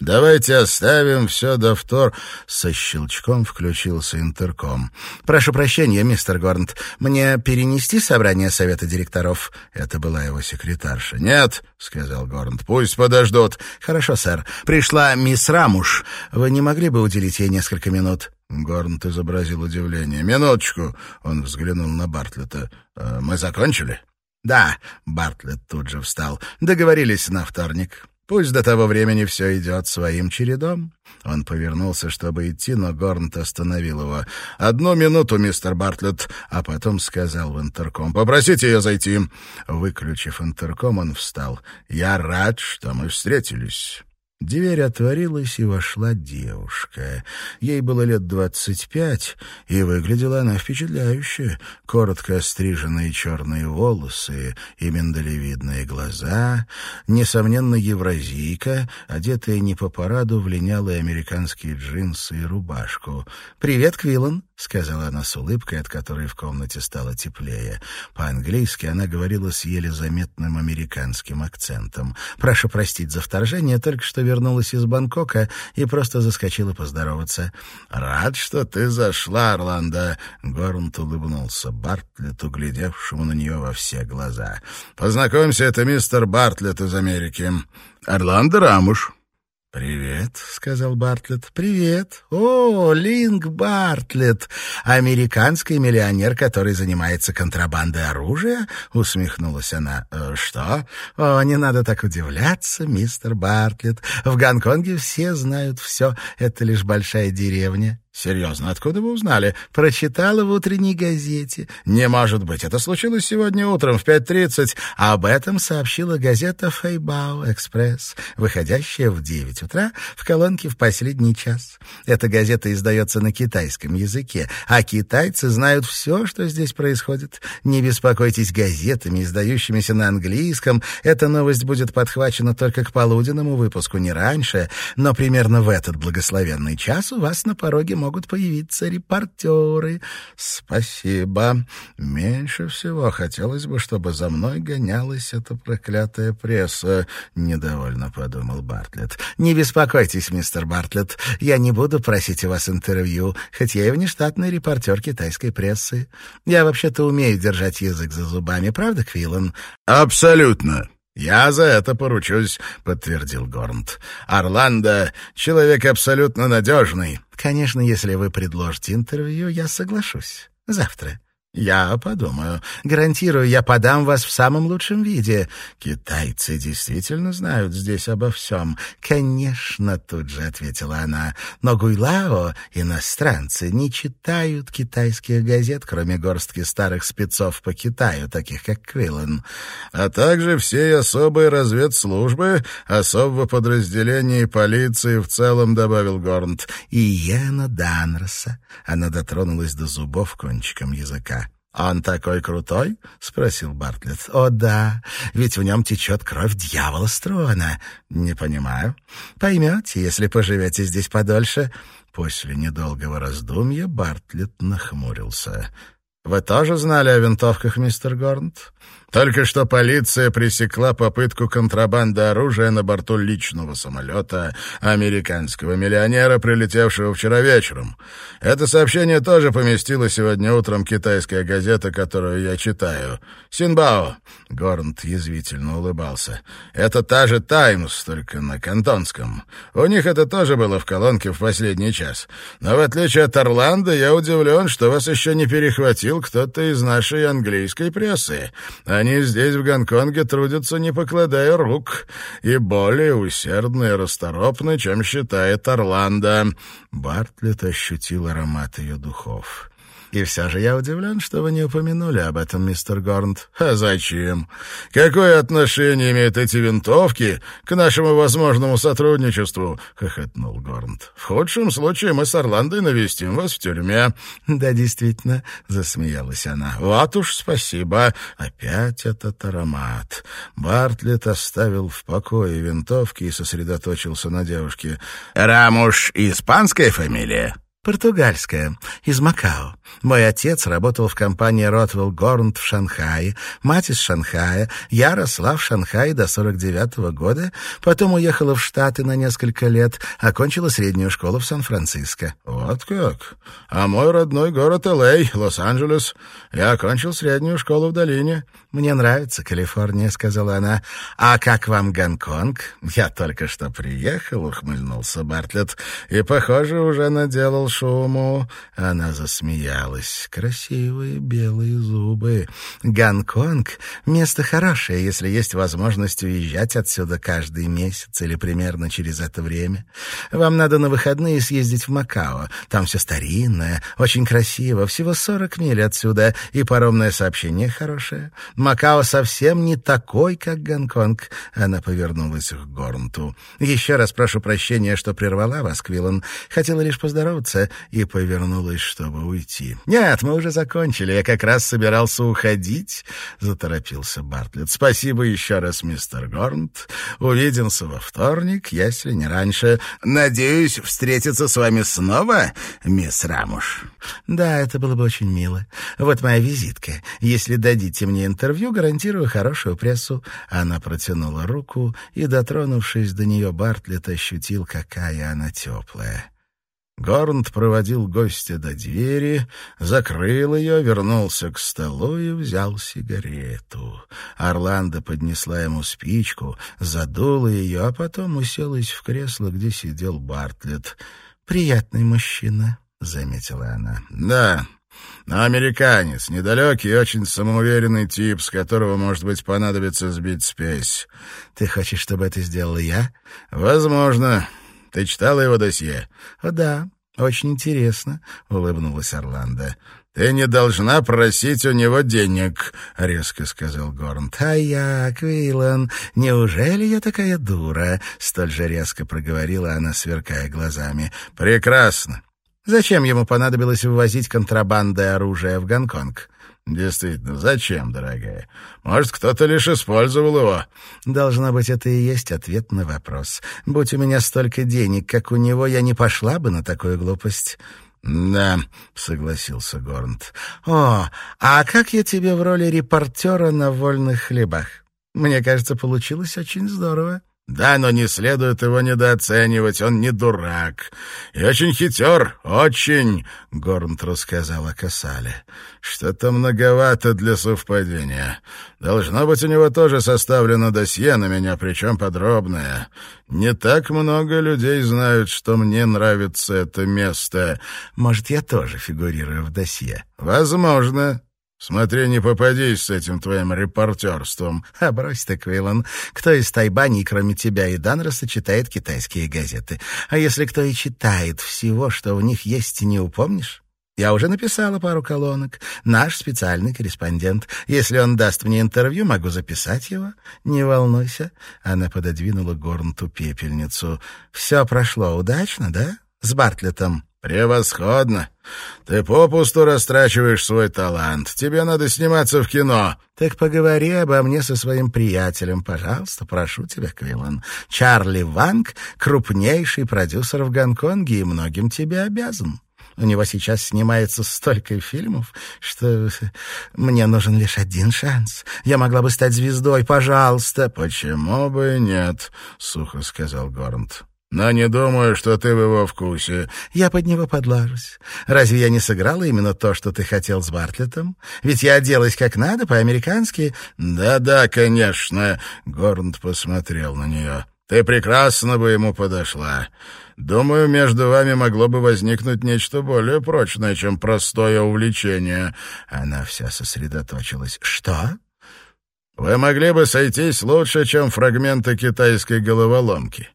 «Давайте оставим все до втор...» Со щелчком включился интерком. «Прошу прощения, мистер Горнт, мне перенести собрание совета директоров?» Это была его секретарша. «Нет», — сказал Горнт, — «пусть подождут». «Хорошо, сэр. Пришла мисс Рамуш. Вы не могли бы уделить ей несколько минут?» Горнт изобразил удивление. «Минуточку!» — он взглянул на Бартлета. «Э, «Мы закончили?» «Да», — Бартлетт тут же встал. «Договорились на вторник. Пусть до того времени все идет своим чередом». Он повернулся, чтобы идти, но Горнт остановил его. «Одну минуту, мистер Бартлетт», а потом сказал в интерком. «Попросите ее зайти». Выключив интерком, он встал. «Я рад, что мы встретились». Дверь отворилась, и вошла девушка. Ей было лет двадцать пять, и выглядела она впечатляюще. Коротко остриженные черные волосы и миндалевидные глаза. Несомненно, евразийка, одетая не по параду в линялые американские джинсы и рубашку. «Привет, Квиллан!» — сказала она с улыбкой, от которой в комнате стало теплее. По-английски она говорила с еле заметным американским акцентом. «Прошу простить за вторжение, только что вернулась из Бангкока и просто заскочила поздороваться». «Рад, что ты зашла, Орландо!» — Горнт улыбнулся Бартлету, глядевшему на нее во все глаза. «Познакомься, это мистер Бартлетт из Америки. Орландо Рамуш». «Привет», — сказал Бартлетт. «Привет. О, Линк Бартлетт, американский миллионер, который занимается контрабандой оружия?» — усмехнулась она. «Э, «Что? О, не надо так удивляться, мистер Бартлетт. В Гонконге все знают все. Это лишь большая деревня. «Серьезно, откуда вы узнали?» «Прочитала в утренней газете». «Не может быть, это случилось сегодня утром в 5.30». Об этом сообщила газета «Фэйбао Экспресс», выходящая в 9 утра в колонке в последний час. Эта газета издается на китайском языке, а китайцы знают все, что здесь происходит. Не беспокойтесь газетами, издающимися на английском. Эта новость будет подхвачена только к полуденному выпуску, не раньше, но примерно в этот благословенный час у вас на пороге могут появиться репортеры. Спасибо. Меньше всего хотелось бы, чтобы за мной гонялась эта проклятая пресса, недовольно подумал Бартлетт. Не беспокойтесь, мистер Бартлетт, я не буду просить у вас интервью, хоть я и внештатный репортер китайской прессы. Я вообще-то умею держать язык за зубами, правда, Квиллан? Абсолютно. «Я за это поручусь», — подтвердил Горнт. «Орландо — человек абсолютно надежный». «Конечно, если вы предложите интервью, я соглашусь. Завтра». «Я подумаю. Гарантирую, я подам вас в самом лучшем виде. Китайцы действительно знают здесь обо всем». «Конечно», — тут же ответила она. «Но Гуйлао, иностранцы, не читают китайских газет, кроме горстки старых спецов по Китаю, таких как Квиллен. А также всей особой разведслужбы, особого подразделения полиции в целом», — добавил Горнт. «И Йена Данроса». Она дотронулась до зубов кончиком языка. «Он такой крутой?» — спросил Бартлетт. «О, да, ведь в нем течет кровь дьявола Строна». «Не понимаю». «Поймете, если поживете здесь подольше». После недолгого раздумья Бартлетт нахмурился. «Вы тоже знали о винтовках, мистер Горнт?» Только что полиция пресекла попытку контрабанды оружия на борту личного самолета американского миллионера, прилетевшего вчера вечером. Это сообщение тоже поместила сегодня утром китайская газета, которую я читаю. «Синбао», — Горнт язвительно улыбался, — «это та же «Таймс», только на кантонском. У них это тоже было в колонке в последний час. Но в отличие от Орландо, я удивлен, что вас еще не перехватил кто-то из нашей английской прессы». Они здесь, в Гонконге, трудятся, не покладая рук, и более усердно и расторопны, чем считает Орландо». Бартлетт ощутил аромат ее духов. И все же я удивлен, что вы не упомянули об этом, мистер Горнт. А зачем? Какое отношение имеют эти винтовки к нашему возможному сотрудничеству? Хохотнул Горнт. В худшем случае мы с Орландой навестим вас в тюрьме. (laughs) Да, действительно, засмеялась она. Вот уж спасибо. Опять этот аромат. Бартлетт оставил в покое винтовки и сосредоточился на девушке. Рамуш испанская фамилия? Португальская, из Макао. Мой отец работал в компании Ротвелл Горнт в Шанхае, мать из Шанхая. Я росла в Шанхае до 49-го года, потом уехала в Штаты на несколько лет, окончила среднюю школу в Сан-Франциско. Вот как? А мой родной город Л.А., Лос-Анджелес. Я окончил среднюю школу в долине. Мне нравится Калифорния, сказала она. А как вам Гонконг? Я только что приехал, ухмыльнулся Бартлетт, и, похоже, уже наделал шуму. Она засмеялась. Красивые белые зубы. Гонконг — место хорошее, если есть возможность уезжать отсюда каждый месяц или примерно через это время. Вам надо на выходные съездить в Макао. Там все старинное, очень красиво, всего сорок миль отсюда, и паромное сообщение хорошее. Макао совсем не такой, как Гонконг. Она повернулась к Горнту. Еще раз прошу прощения, что прервала вас, Квиллан. Хотела лишь поздороваться и повернулась, чтобы уйти. «Нет, мы уже закончили. Я как раз собирался уходить», — заторопился Бартлетт. «Спасибо еще раз, мистер Горнт. Увидимся во вторник, если не раньше. Надеюсь встретиться с вами снова, мисс Рамуш». «Да, это было бы очень мило. Вот моя визитка. Если дадите мне интервью, гарантирую хорошую прессу». Она протянула руку, и, дотронувшись до нее, Бартлетт ощутил, какая она теплая. Горнт проводил гостя до двери, закрыл ее, вернулся к столу и взял сигарету. Орландо поднесла ему спичку, задула ее, а потом уселась в кресло, где сидел Бартлетт. «Приятный мужчина», — заметила она. «Да, но американец, недалекий и очень самоуверенный тип, с которого, может быть, понадобится сбить спесь. Ты хочешь, чтобы это сделал я? Возможно. Ты читала его досье? О, да, очень интересно, улыбнулась Орландо. «Ты не должна просить у него денег», — резко сказал Горнт. «А я, Квиллан, неужели я такая дура?» — столь же резко проговорила она, сверкая глазами. «Прекрасно. Зачем ему понадобилось ввозить контрабандой оружия в Гонконг? Действительно, зачем, дорогая? Может, кто-то лишь использовал его? Должно быть, это и есть ответ на вопрос. Будь у меня столько денег, как у него, я не пошла бы на такую глупость. «Да», — согласился Горнт. «О, а как я тебе в роли репортера на вольных хлебах? Мне кажется, получилось очень здорово». Да, но не следует его недооценивать, он не дурак. И очень хитер, очень, — Горнт рассказал о Касале. Что-то многовато для совпадения. Должно быть, у него тоже составлено досье на меня, причем подробное. Не так много людей знают, что мне нравится это место. Может, я тоже фигурирую в досье? Возможно. Смотри, не попадись с этим твоим репортерством. (laughs) А брось ты, Квиллан. Кто из Тайбани, кроме тебя и Данроса, читает китайские газеты? А если кто и читает всего, что у них есть, не упомнишь? Я уже написала пару колонок. Наш специальный корреспондент. Если он даст мне интервью, могу записать его. Не волнуйся. Она пододвинула Горнту пепельницу. Все прошло удачно, да? С Бартлетом. «Превосходно! Ты попусту растрачиваешь свой талант. Тебе надо сниматься в кино». «Так поговори обо мне со своим приятелем, пожалуйста, прошу тебя, Квиллан. Чарли Ванг — крупнейший продюсер в Гонконге и многим тебе обязан». У него сейчас снимается столько фильмов, что мне нужен лишь один шанс. Я могла бы стать звездой, пожалуйста. Почему бы нет, сухо сказал Горнт. Но не думаю, что ты в его вкусе. Я под него подлажусь. Разве я не сыграла именно то, что ты хотел с Бартлетом? Ведь я оделась как надо, по-американски. Да-да, конечно. Горнт посмотрел на нее. Ты прекрасно бы ему подошла. Думаю, между вами могло бы возникнуть нечто более прочное, чем простое увлечение». Она вся сосредоточилась. «Что?» «Вы могли бы сойтись лучше, чем фрагменты китайской головоломки.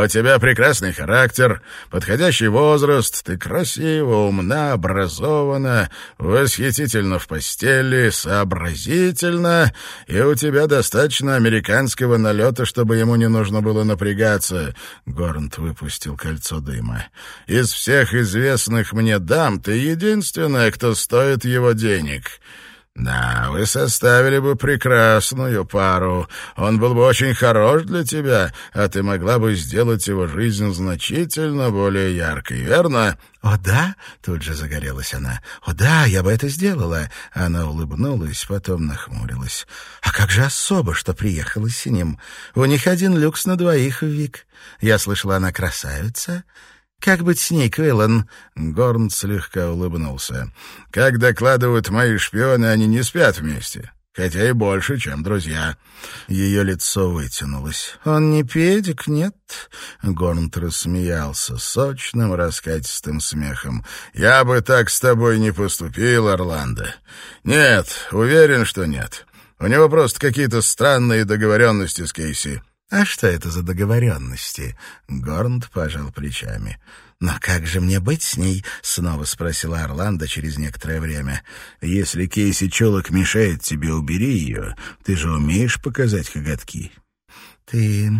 У тебя прекрасный характер, подходящий возраст, ты красива, умна, образована, восхитительно в постели, сообразительна, и у тебя достаточно американского налета, чтобы ему не нужно было напрягаться». Горнт выпустил кольцо дыма. «Из всех известных мне дам ты единственная, кто стоит его денег». «Да, вы составили бы прекрасную пару. Он был бы очень хорош для тебя, а ты могла бы сделать его жизнь значительно более яркой, верно?» «О, да?» — тут же загорелась она. «О, да, я бы это сделала!» Она улыбнулась, потом нахмурилась. «А как же особо, что приехала с ним? У них один люкс на двоих, Вик. Я слышала, она красавица». «Как быть с ней, Квиллан?» Горн слегка улыбнулся. «Как докладывают мои шпионы, они не спят вместе, хотя и больше, чем друзья». Ее лицо вытянулось. «Он не педик, нет?» Горнт рассмеялся сочным, раскатистым смехом. «Я бы так с тобой не поступил, Орландо. Нет, уверен, что нет. У него просто какие-то странные договоренности с Кейси». «А что это за договоренности?» Горнт пожал плечами. «Но как же мне быть с ней?» — снова спросила Орландо через некоторое время. «Если Кейси Чолок мешает тебе, убери ее. Ты же умеешь показать коготки». «Ты...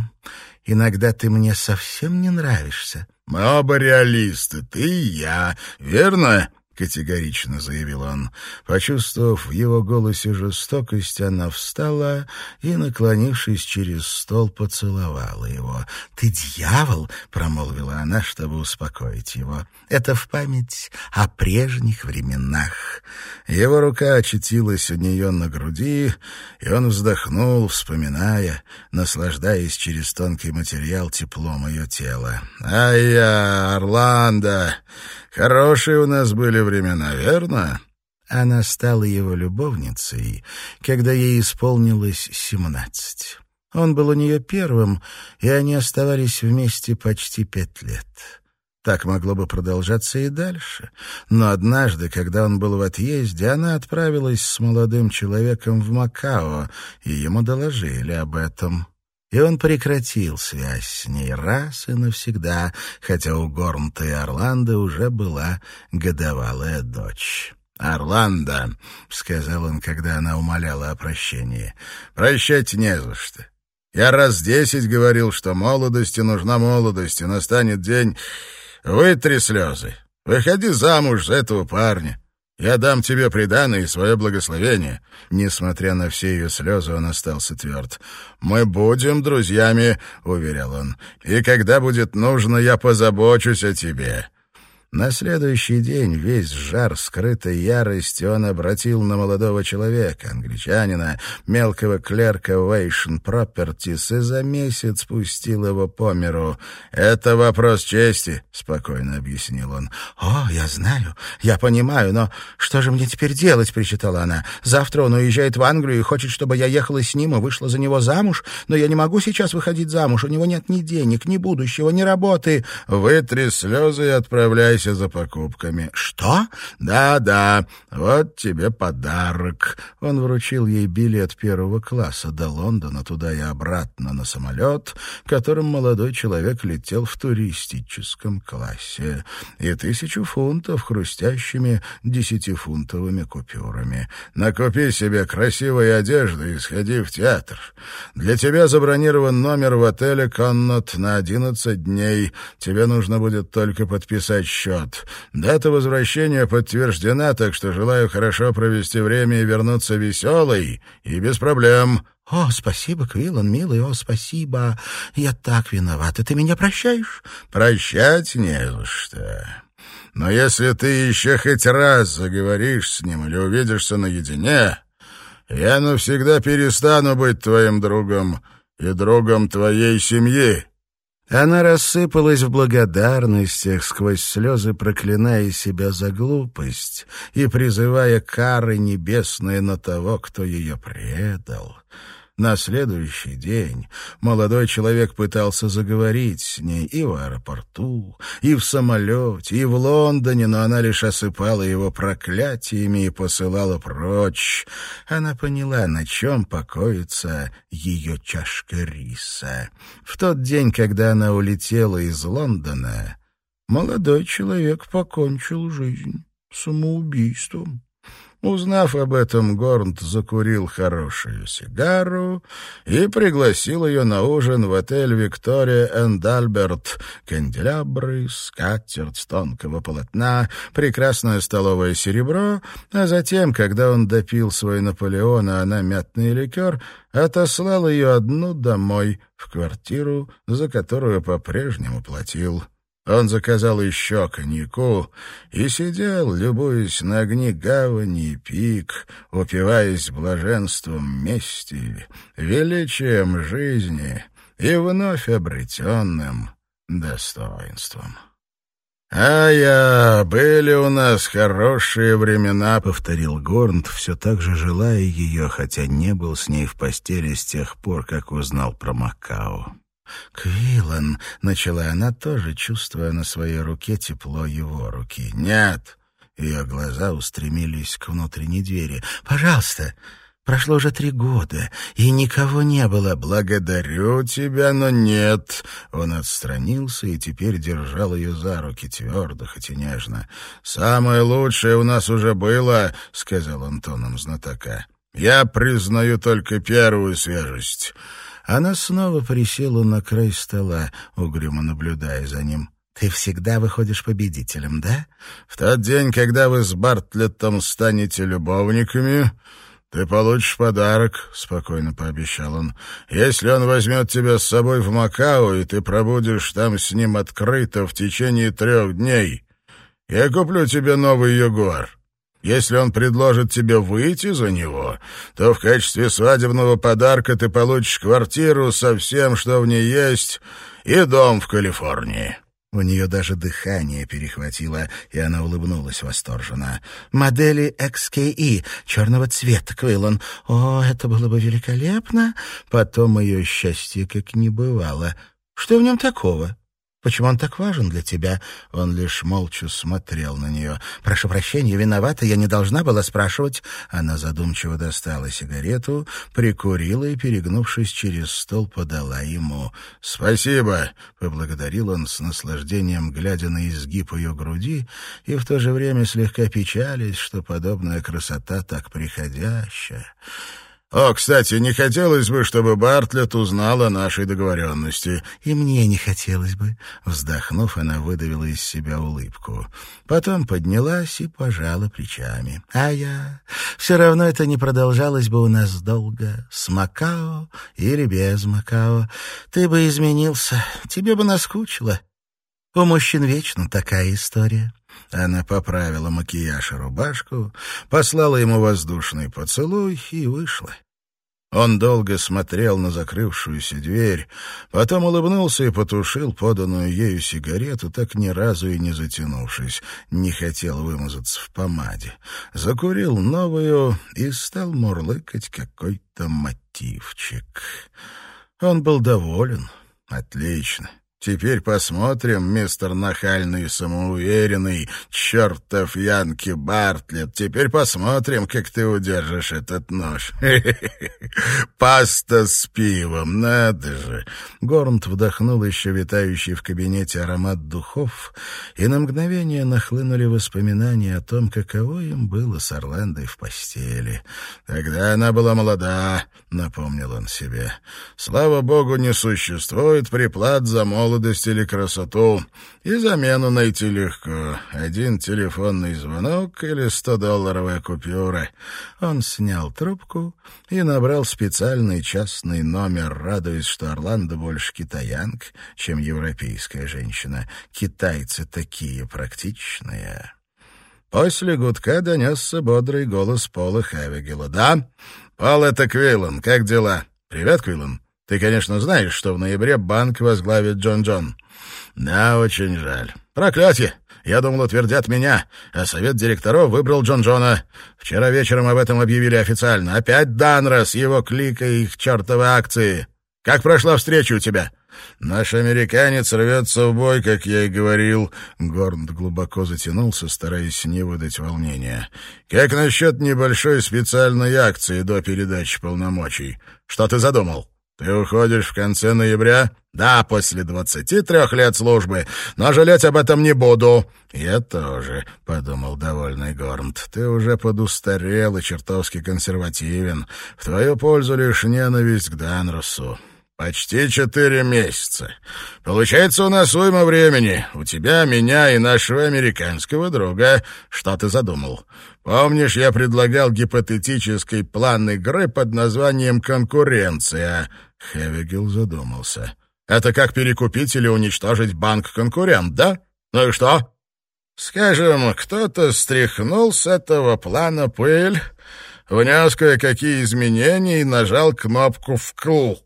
иногда ты мне совсем не нравишься». «Мы оба реалисты, ты и я, верно?» Категорично заявил он. Почувствовав в его голосе жестокость, она встала и, наклонившись через стол, поцеловала его. «Ты дьявол!» — промолвила она, чтобы успокоить его. «Это в память о прежних временах». Его рука очутилась у нее на груди, и он вздохнул, вспоминая, наслаждаясь через тонкий материал теплом ее тела. «Ай-я, Орландо! Хорошие у нас были времена, верно?» Она стала его любовницей, когда ей исполнилось семнадцать. Он был у нее первым, и они оставались вместе почти пять лет. Так могло бы продолжаться и дальше. Но однажды, когда он был в отъезде, она отправилась с молодым человеком в Макао, и ему доложили об этом. И он прекратил связь с ней раз и навсегда, хотя у Горнта и Орландо уже была годовалая дочь. «Орландо», — сказал он, когда она умоляла о прощении, — «прощать не за что. Я раз десять говорил, что молодости нужна молодость, и настанет день... Вытри слезы. Выходи замуж за этого парня. Я дам тебе приданое и свое благословение». Несмотря на все ее слезы, он остался тверд. «Мы будем друзьями», — уверял он. «И когда будет нужно, я позабочусь о тебе. На следующий день весь жар скрытой ярости он обратил на молодого человека, англичанина, мелкого клерка Вейшн Пропертис, и за месяц спустил его по миру. «Это вопрос чести», — спокойно объяснил он. «О, я знаю, я понимаю, но что же мне теперь делать?» — причитала она. «Завтра он уезжает в Англию и хочет, чтобы я ехала с ним и вышла за него замуж, но я не могу сейчас выходить замуж, у него нет ни денег, ни будущего, ни работы». «Вытри слезы и отправляйся отправляйся за покупками». «Что?» «Да-да, вот тебе подарок». Он вручил ей билет первого класса до Лондона, туда и обратно на самолет, которым молодой человек летел в туристическом классе, и тысячу фунтов хрустящими десятифунтовыми купюрами. «Накупи себе красивой одежды и сходи в театр. Для тебя забронирован номер в отеле «Коннот» на одиннадцать дней. Тебе нужно будет только подписать счет счет. Дата возвращения подтверждена, так что желаю хорошо провести время и вернуться веселой и без проблем». «О, спасибо, Квиллан, милый, о, спасибо. Я так виновата. Ты меня прощаешь?» «Прощать не за что. Но если ты еще хоть раз заговоришь с ним или увидишься наедине, я навсегда перестану быть твоим другом и другом твоей семьи». Она рассыпалась в благодарностях, сквозь слезы проклиная себя за глупость и призывая кары небесные на того, кто ее предал. На следующий день молодой человек пытался заговорить с ней и в аэропорту, и в самолете, и в Лондоне, но она лишь осыпала его проклятиями и посылала прочь. Она поняла, на чем покоится ее чашка риса. В тот день, когда она улетела из Лондона, молодой человек покончил жизнь самоубийством. Узнав об этом, Горнт закурил хорошую сигару и пригласил ее на ужин в отель «Виктория энд Альберт». Канделябры, скатерть тонкого полотна, прекрасное столовое серебро, а затем, когда он допил свой Наполеон, а она мятный ликер, отослал ее одну домой, в квартиру, за которую по-прежнему платил. Он заказал еще коньяку и сидел, любуясь на огни гавани и пик, упиваясь блаженством мести, величием жизни и вновь обретенным достоинством. «А я, были у нас хорошие времена», — повторил Горнт, все так же желая ее, хотя не был с ней в постели с тех пор, как узнал про Макао. «Квиллан», — начала она тоже, чувствуя на своей руке тепло его руки. «Нет». Ее глаза устремились к внутренней двери. «Пожалуйста». Прошло уже три года, и никого не было. «Благодарю тебя, но нет». Он отстранился и теперь держал ее за руки твердо, хоть и нежно. «Самое лучшее у нас уже было», — сказал он тоном знатока. «Я признаю только первую свежесть». Она снова присела на край стола, угрюмо наблюдая за ним. «Ты всегда выходишь победителем, да?» «В тот день, когда вы с Бартлеттом станете любовниками, ты получишь подарок», — спокойно пообещал он. «Если он возьмет тебя с собой в Макао, и ты пробудешь там с ним открыто в течение трех дней, я куплю тебе новый Ягуар». Если он предложит тебе выйти за него, то в качестве свадебного подарка ты получишь квартиру со всем, что в ней есть, и дом в Калифорнии». У нее даже дыхание перехватило, и она улыбнулась восторженно. «Модели XKE, черного цвета, Квиллан. О, это было бы великолепно!» Потом ее счастье как не бывало. «Что в нем такого?» Почему он так важен для тебя?» Он лишь молча смотрел на нее. «Прошу прощения, виновата, я не должна была спрашивать». Она задумчиво достала сигарету, прикурила и, перегнувшись через стол, подала ему. «Спасибо», — поблагодарил он с наслаждением, глядя на изгиб ее груди, и в то же время слегка печались, что подобная красота так приходящая. «О, кстати, не хотелось бы, чтобы Бартлетт узнал о нашей договоренности». «И мне не хотелось бы». Вздохнув, она выдавила из себя улыбку. Потом поднялась и пожала плечами. «А я... Все равно это не продолжалось бы у нас долго. С Макао или без Макао. Ты бы изменился, тебе бы наскучило. У мужчин вечно такая история». Она поправила макияж и рубашку, послала ему воздушный поцелуй и вышла. Он долго смотрел на закрывшуюся дверь, потом улыбнулся и потушил поданную ею сигарету, так ни разу и не затянувшись, не хотел вымазаться в помаде. Закурил новую и стал мурлыкать какой-то мотивчик. Он был доволен. Отлично. Теперь посмотрим, мистер нахальный и самоуверенный, чертов Янки Бартлетт. Теперь посмотрим, как ты удержишь этот нож. (laughs) Паста с пивом, надо же. Горнт вдохнул еще витающий в кабинете аромат духов, и на мгновение нахлынули воспоминания о том, каково им было с Орландой в постели. Тогда она была молода, напомнил он себе. Слава богу, не существует приплат за молодость молодость или красоту, и замену найти легко. Один телефонный звонок или сто-долларовая купюра. Он снял трубку и набрал специальный частный номер, радуясь, что Орландо больше китаянка, чем европейская женщина. Китайцы такие практичные. После гудка донесся бодрый голос Пола Хавигела. «Да? Пол, это Квиллан. Как дела?» «Привет, Квиллан. Ты, конечно, знаешь, что в ноябре банк возглавит Джон Джон». «Да, очень жаль. Проклятие! Я думал, утвердят меня, а совет директоров выбрал Джон Джона. Вчера вечером об этом объявили официально. Опять Данрос, его клика и их чертовы акции. Как прошла встреча у тебя?» «Наш американец рвется в бой, как я и говорил». Горнт глубоко затянулся, стараясь не выдать волнения. «Как насчет небольшой специальной акции до передачи полномочий? Что ты задумал?» «Ты уходишь в конце ноября?» «Да, после двадцати трех лет службы, но жалеть об этом не буду». «Я тоже», — подумал довольный Горнт. «Ты уже подустарел и чертовски консервативен. В твою пользу лишь ненависть к Данросу». «Почти четыре месяца. Получается, у нас уйма времени. У тебя, меня и нашего американского друга. Что ты задумал? Помнишь, я предлагал гипотетический план игры под названием «Конкуренция»?» Хевигел задумался. «Это как перекупить или уничтожить банк-конкурент, да? Ну и что?» «Скажем, кто-то стряхнул с этого плана пыль, внес кое-какие изменения и нажал кнопку «вкл»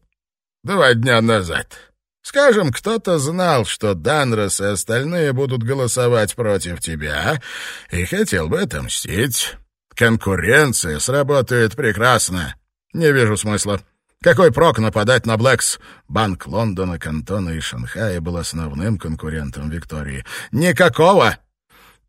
два дня назад. Скажем, кто-то знал, что Данрос и остальные будут голосовать против тебя и хотел бы отомстить. Конкуренция сработает прекрасно. Не вижу смысла. Какой прок нападать на Блэкс? Банк Лондона, Кантона и Шанхая был основным конкурентом Виктории. Никакого!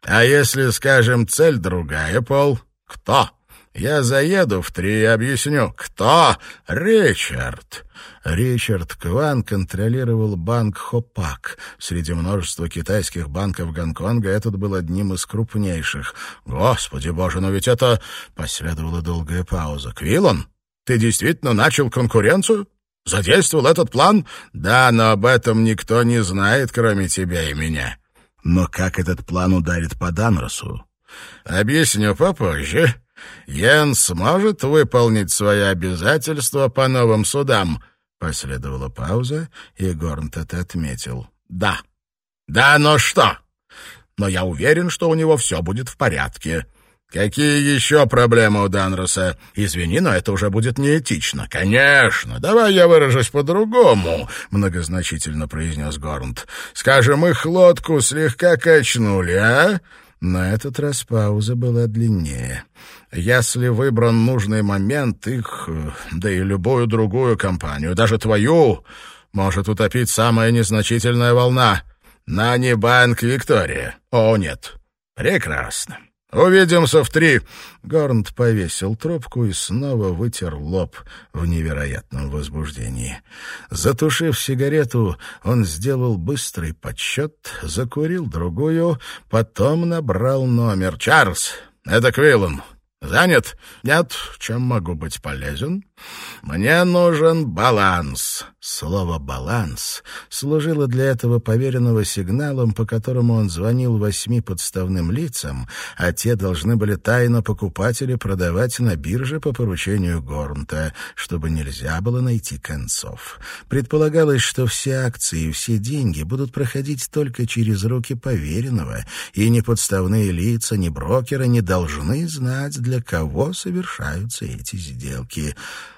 А если, скажем, цель другая, Пол? Кто? Я заеду в три и объясню. Кто? Ричард. Ричард Кван контролировал банк Хопак. Среди множества китайских банков Гонконга этот был одним из крупнейших. Господи боже, но ведь это... Последовала долгая пауза. Квиллан? Ты действительно начал конкуренцию? Задействовал этот план? Да, но об этом никто не знает, кроме тебя и меня. Но как этот план ударит по Данросу? Объясню попозже. Йен сможет выполнить свои обязательства по новым судам. Последовала пауза, и это отметил. Да. Да, но что? Но я уверен, что у него все будет в порядке. «Какие еще проблемы у Данроса? Извини, но это уже будет неэтично». «Конечно. Давай я выражусь по-другому», — многозначительно произнес Горнт. «Скажем, их лодку слегка качнули, а?» На этот раз пауза была длиннее. Если выбран нужный момент, их, да и любую другую компанию, даже твою, может утопить самая незначительная волна. Нани Банк Виктория. О, нет. Прекрасно. «Увидимся в три!» Горнт повесил трубку и снова вытер лоб в невероятном возбуждении. Затушив сигарету, он сделал быстрый подсчет, закурил другую, потом набрал номер. «Чарльз, это Квиллан. Занят? Нет. Чем могу быть полезен? Мне нужен баланс. Слово «баланс» служило для этого поверенного сигналом, по которому он звонил восьми подставным лицам, а те должны были тайно покупать или продавать на бирже по поручению Горнта, чтобы нельзя было найти концов. Предполагалось, что все акции и все деньги будут проходить только через руки поверенного, и ни подставные лица, ни брокеры не должны знать, для кого совершаются эти сделки.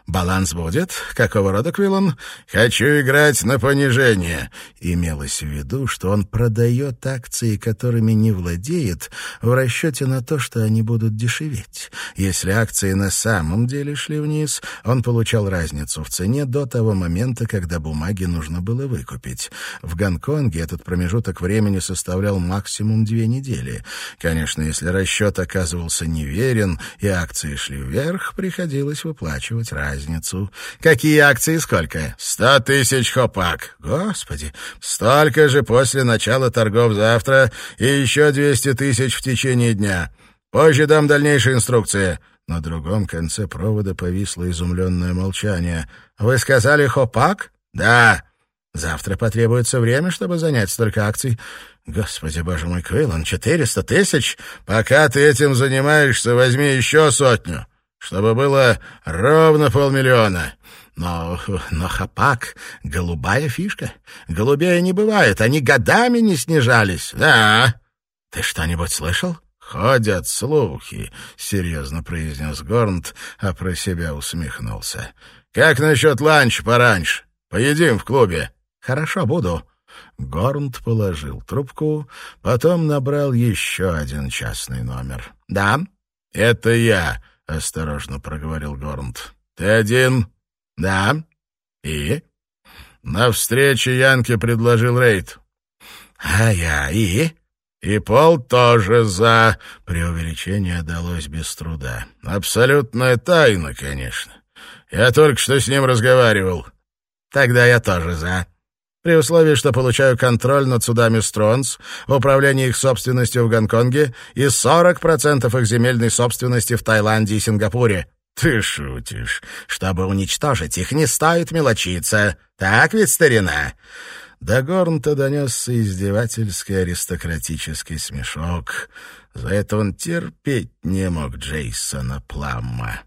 Баланс будет? Какого рода, Квиллан? Хочу играть на понижение. Имелось в виду, что он продает акции, которыми не владеет, в расчете на то, что они будут дешеветь. Если акции на самом деле шли вниз, он получал разницу в цене до того момента, когда бумаги нужно было выкупить. В Гонконге этот промежуток времени составлял максимум две недели. Конечно, если расчет оказывался неверен и акции шли вверх, приходилось выплачивать разницу. Какие акции сколько? Сто тысяч хопак. Господи, столько же после начала торгов завтра и еще двести тысяч в течение дня. Позже дам дальнейшие инструкции. На другом конце провода повисло изумленное молчание. «Вы сказали хопак?» «Да. Завтра потребуется время, чтобы занять столько акций. Господи, боже мой, Квейлон, четыреста тысяч? Пока ты этим занимаешься, возьми еще сотню, чтобы было ровно полмиллиона. Но, но хапак — голубая фишка. Голубей не бывает, они годами не снижались. Да. Ты что-нибудь слышал? «Ходят слухи», — серьезно произнес Горнт, а про себя усмехнулся. «Как насчет ланча пораньше? Поедим в клубе». «Хорошо, буду». Горнт положил трубку, потом набрал еще один частный номер. «Да?» «Это я», — осторожно проговорил Горнт. «Ты один?» «Да». «И?» «На встрече Янке предложил рейд». «А я и?» «И Пол тоже за...» Преувеличение далось без труда. «Абсолютная тайна, конечно. Я только что с ним разговаривал». «Тогда я тоже за», при условии, что получаю контроль над судами Стронс, управление их собственностью в Гонконге и 40% их земельной собственности в Таиланде и Сингапуре. Ты шутишь. Чтобы уничтожить их, не стоит мелочиться. Так ведь, старина? До Горнта донесся издевательский аристократический смешок. За это он терпеть не мог Джейсона Пламма.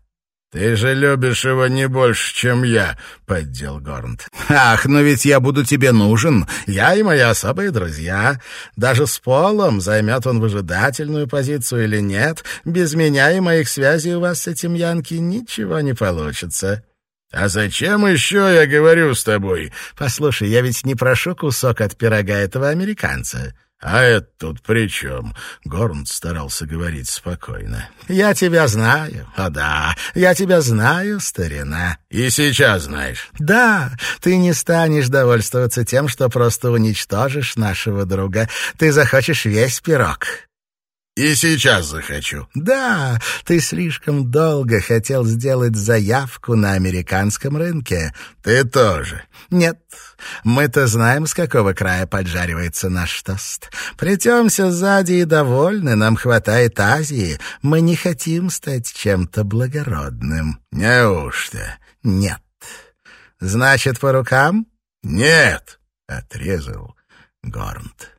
«Ты же любишь его не больше, чем я», — поддел Горнт. «Ах, но ведь я буду тебе нужен. Я и мои особые друзья. Даже с Полом, займет он выжидательную позицию или нет, без меня и моих связей у вас с этим Янки ничего не получится». «А зачем еще я говорю с тобой?» «Послушай, я ведь не прошу кусок от пирога этого американца». «А это тут при чем?» Горн старался говорить спокойно. «Я тебя знаю. О да, я тебя знаю, старина». «И сейчас знаешь». «Да, ты не станешь довольствоваться тем, что просто уничтожишь нашего друга. Ты захочешь весь пирог». И сейчас захочу. Да, ты слишком долго хотел сделать заявку на американском рынке. Ты тоже. Нет, мы-то знаем, с какого края поджаривается наш тост. Плетемся сзади и довольны, нам хватает Азии. Мы не хотим стать чем-то благородным. Неужто? Нет. Значит, по рукам? Нет, отрезал Горнт.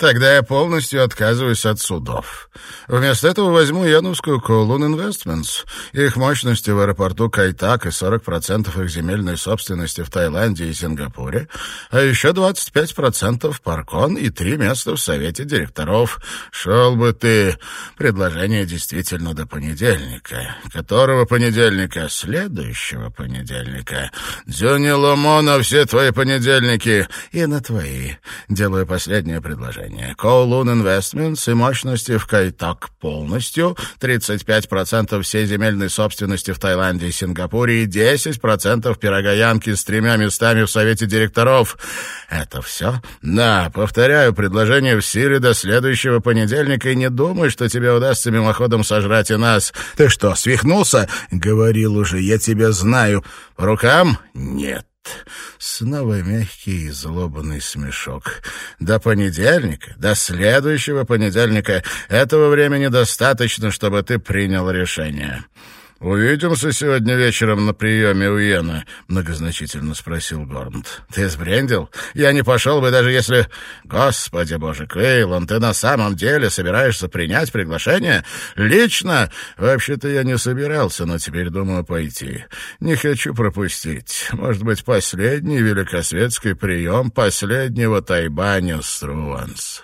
Тогда я полностью отказываюсь от судов. Вместо этого возьму Яновскую Коулун Инвестментс. Их мощности в аэропорту Кайтак и 40% их земельной собственности в Таиланде и Сингапуре, а еще 25% Паркон и три места в Совете директоров. Шел бы ты. Предложение действительно до понедельника. Которого понедельника? Следующего понедельника. Дзюни Ломо на все твои понедельники. И на твои. Делаю последнее предложение компания. Kowloon Investments и мощности в Кайтак полностью, 35% всей земельной собственности в Таиланде и Сингапуре и 10% пирога Янки с тремя местами в Совете директоров. Это все? Да, повторяю, предложение в силе до следующего понедельника, и не думай, что тебе удастся мимоходом сожрать и нас. Ты что, свихнулся? Говорил уже, я тебя знаю. По рукам? Нет. Снова мягкий и злобный смешок. До понедельника, до следующего понедельника. Этого времени достаточно, чтобы ты принял решение. «Увидимся сегодня вечером на приеме у Йена?» — многозначительно спросил Горнт. «Ты сбрендил? Я не пошел бы, даже если... Господи боже, Квейлон, ты на самом деле собираешься принять приглашение? Лично? Вообще-то я не собирался, но теперь думаю пойти. Не хочу пропустить. Может быть, последний великосветский прием последнего Тайбаня Струанс».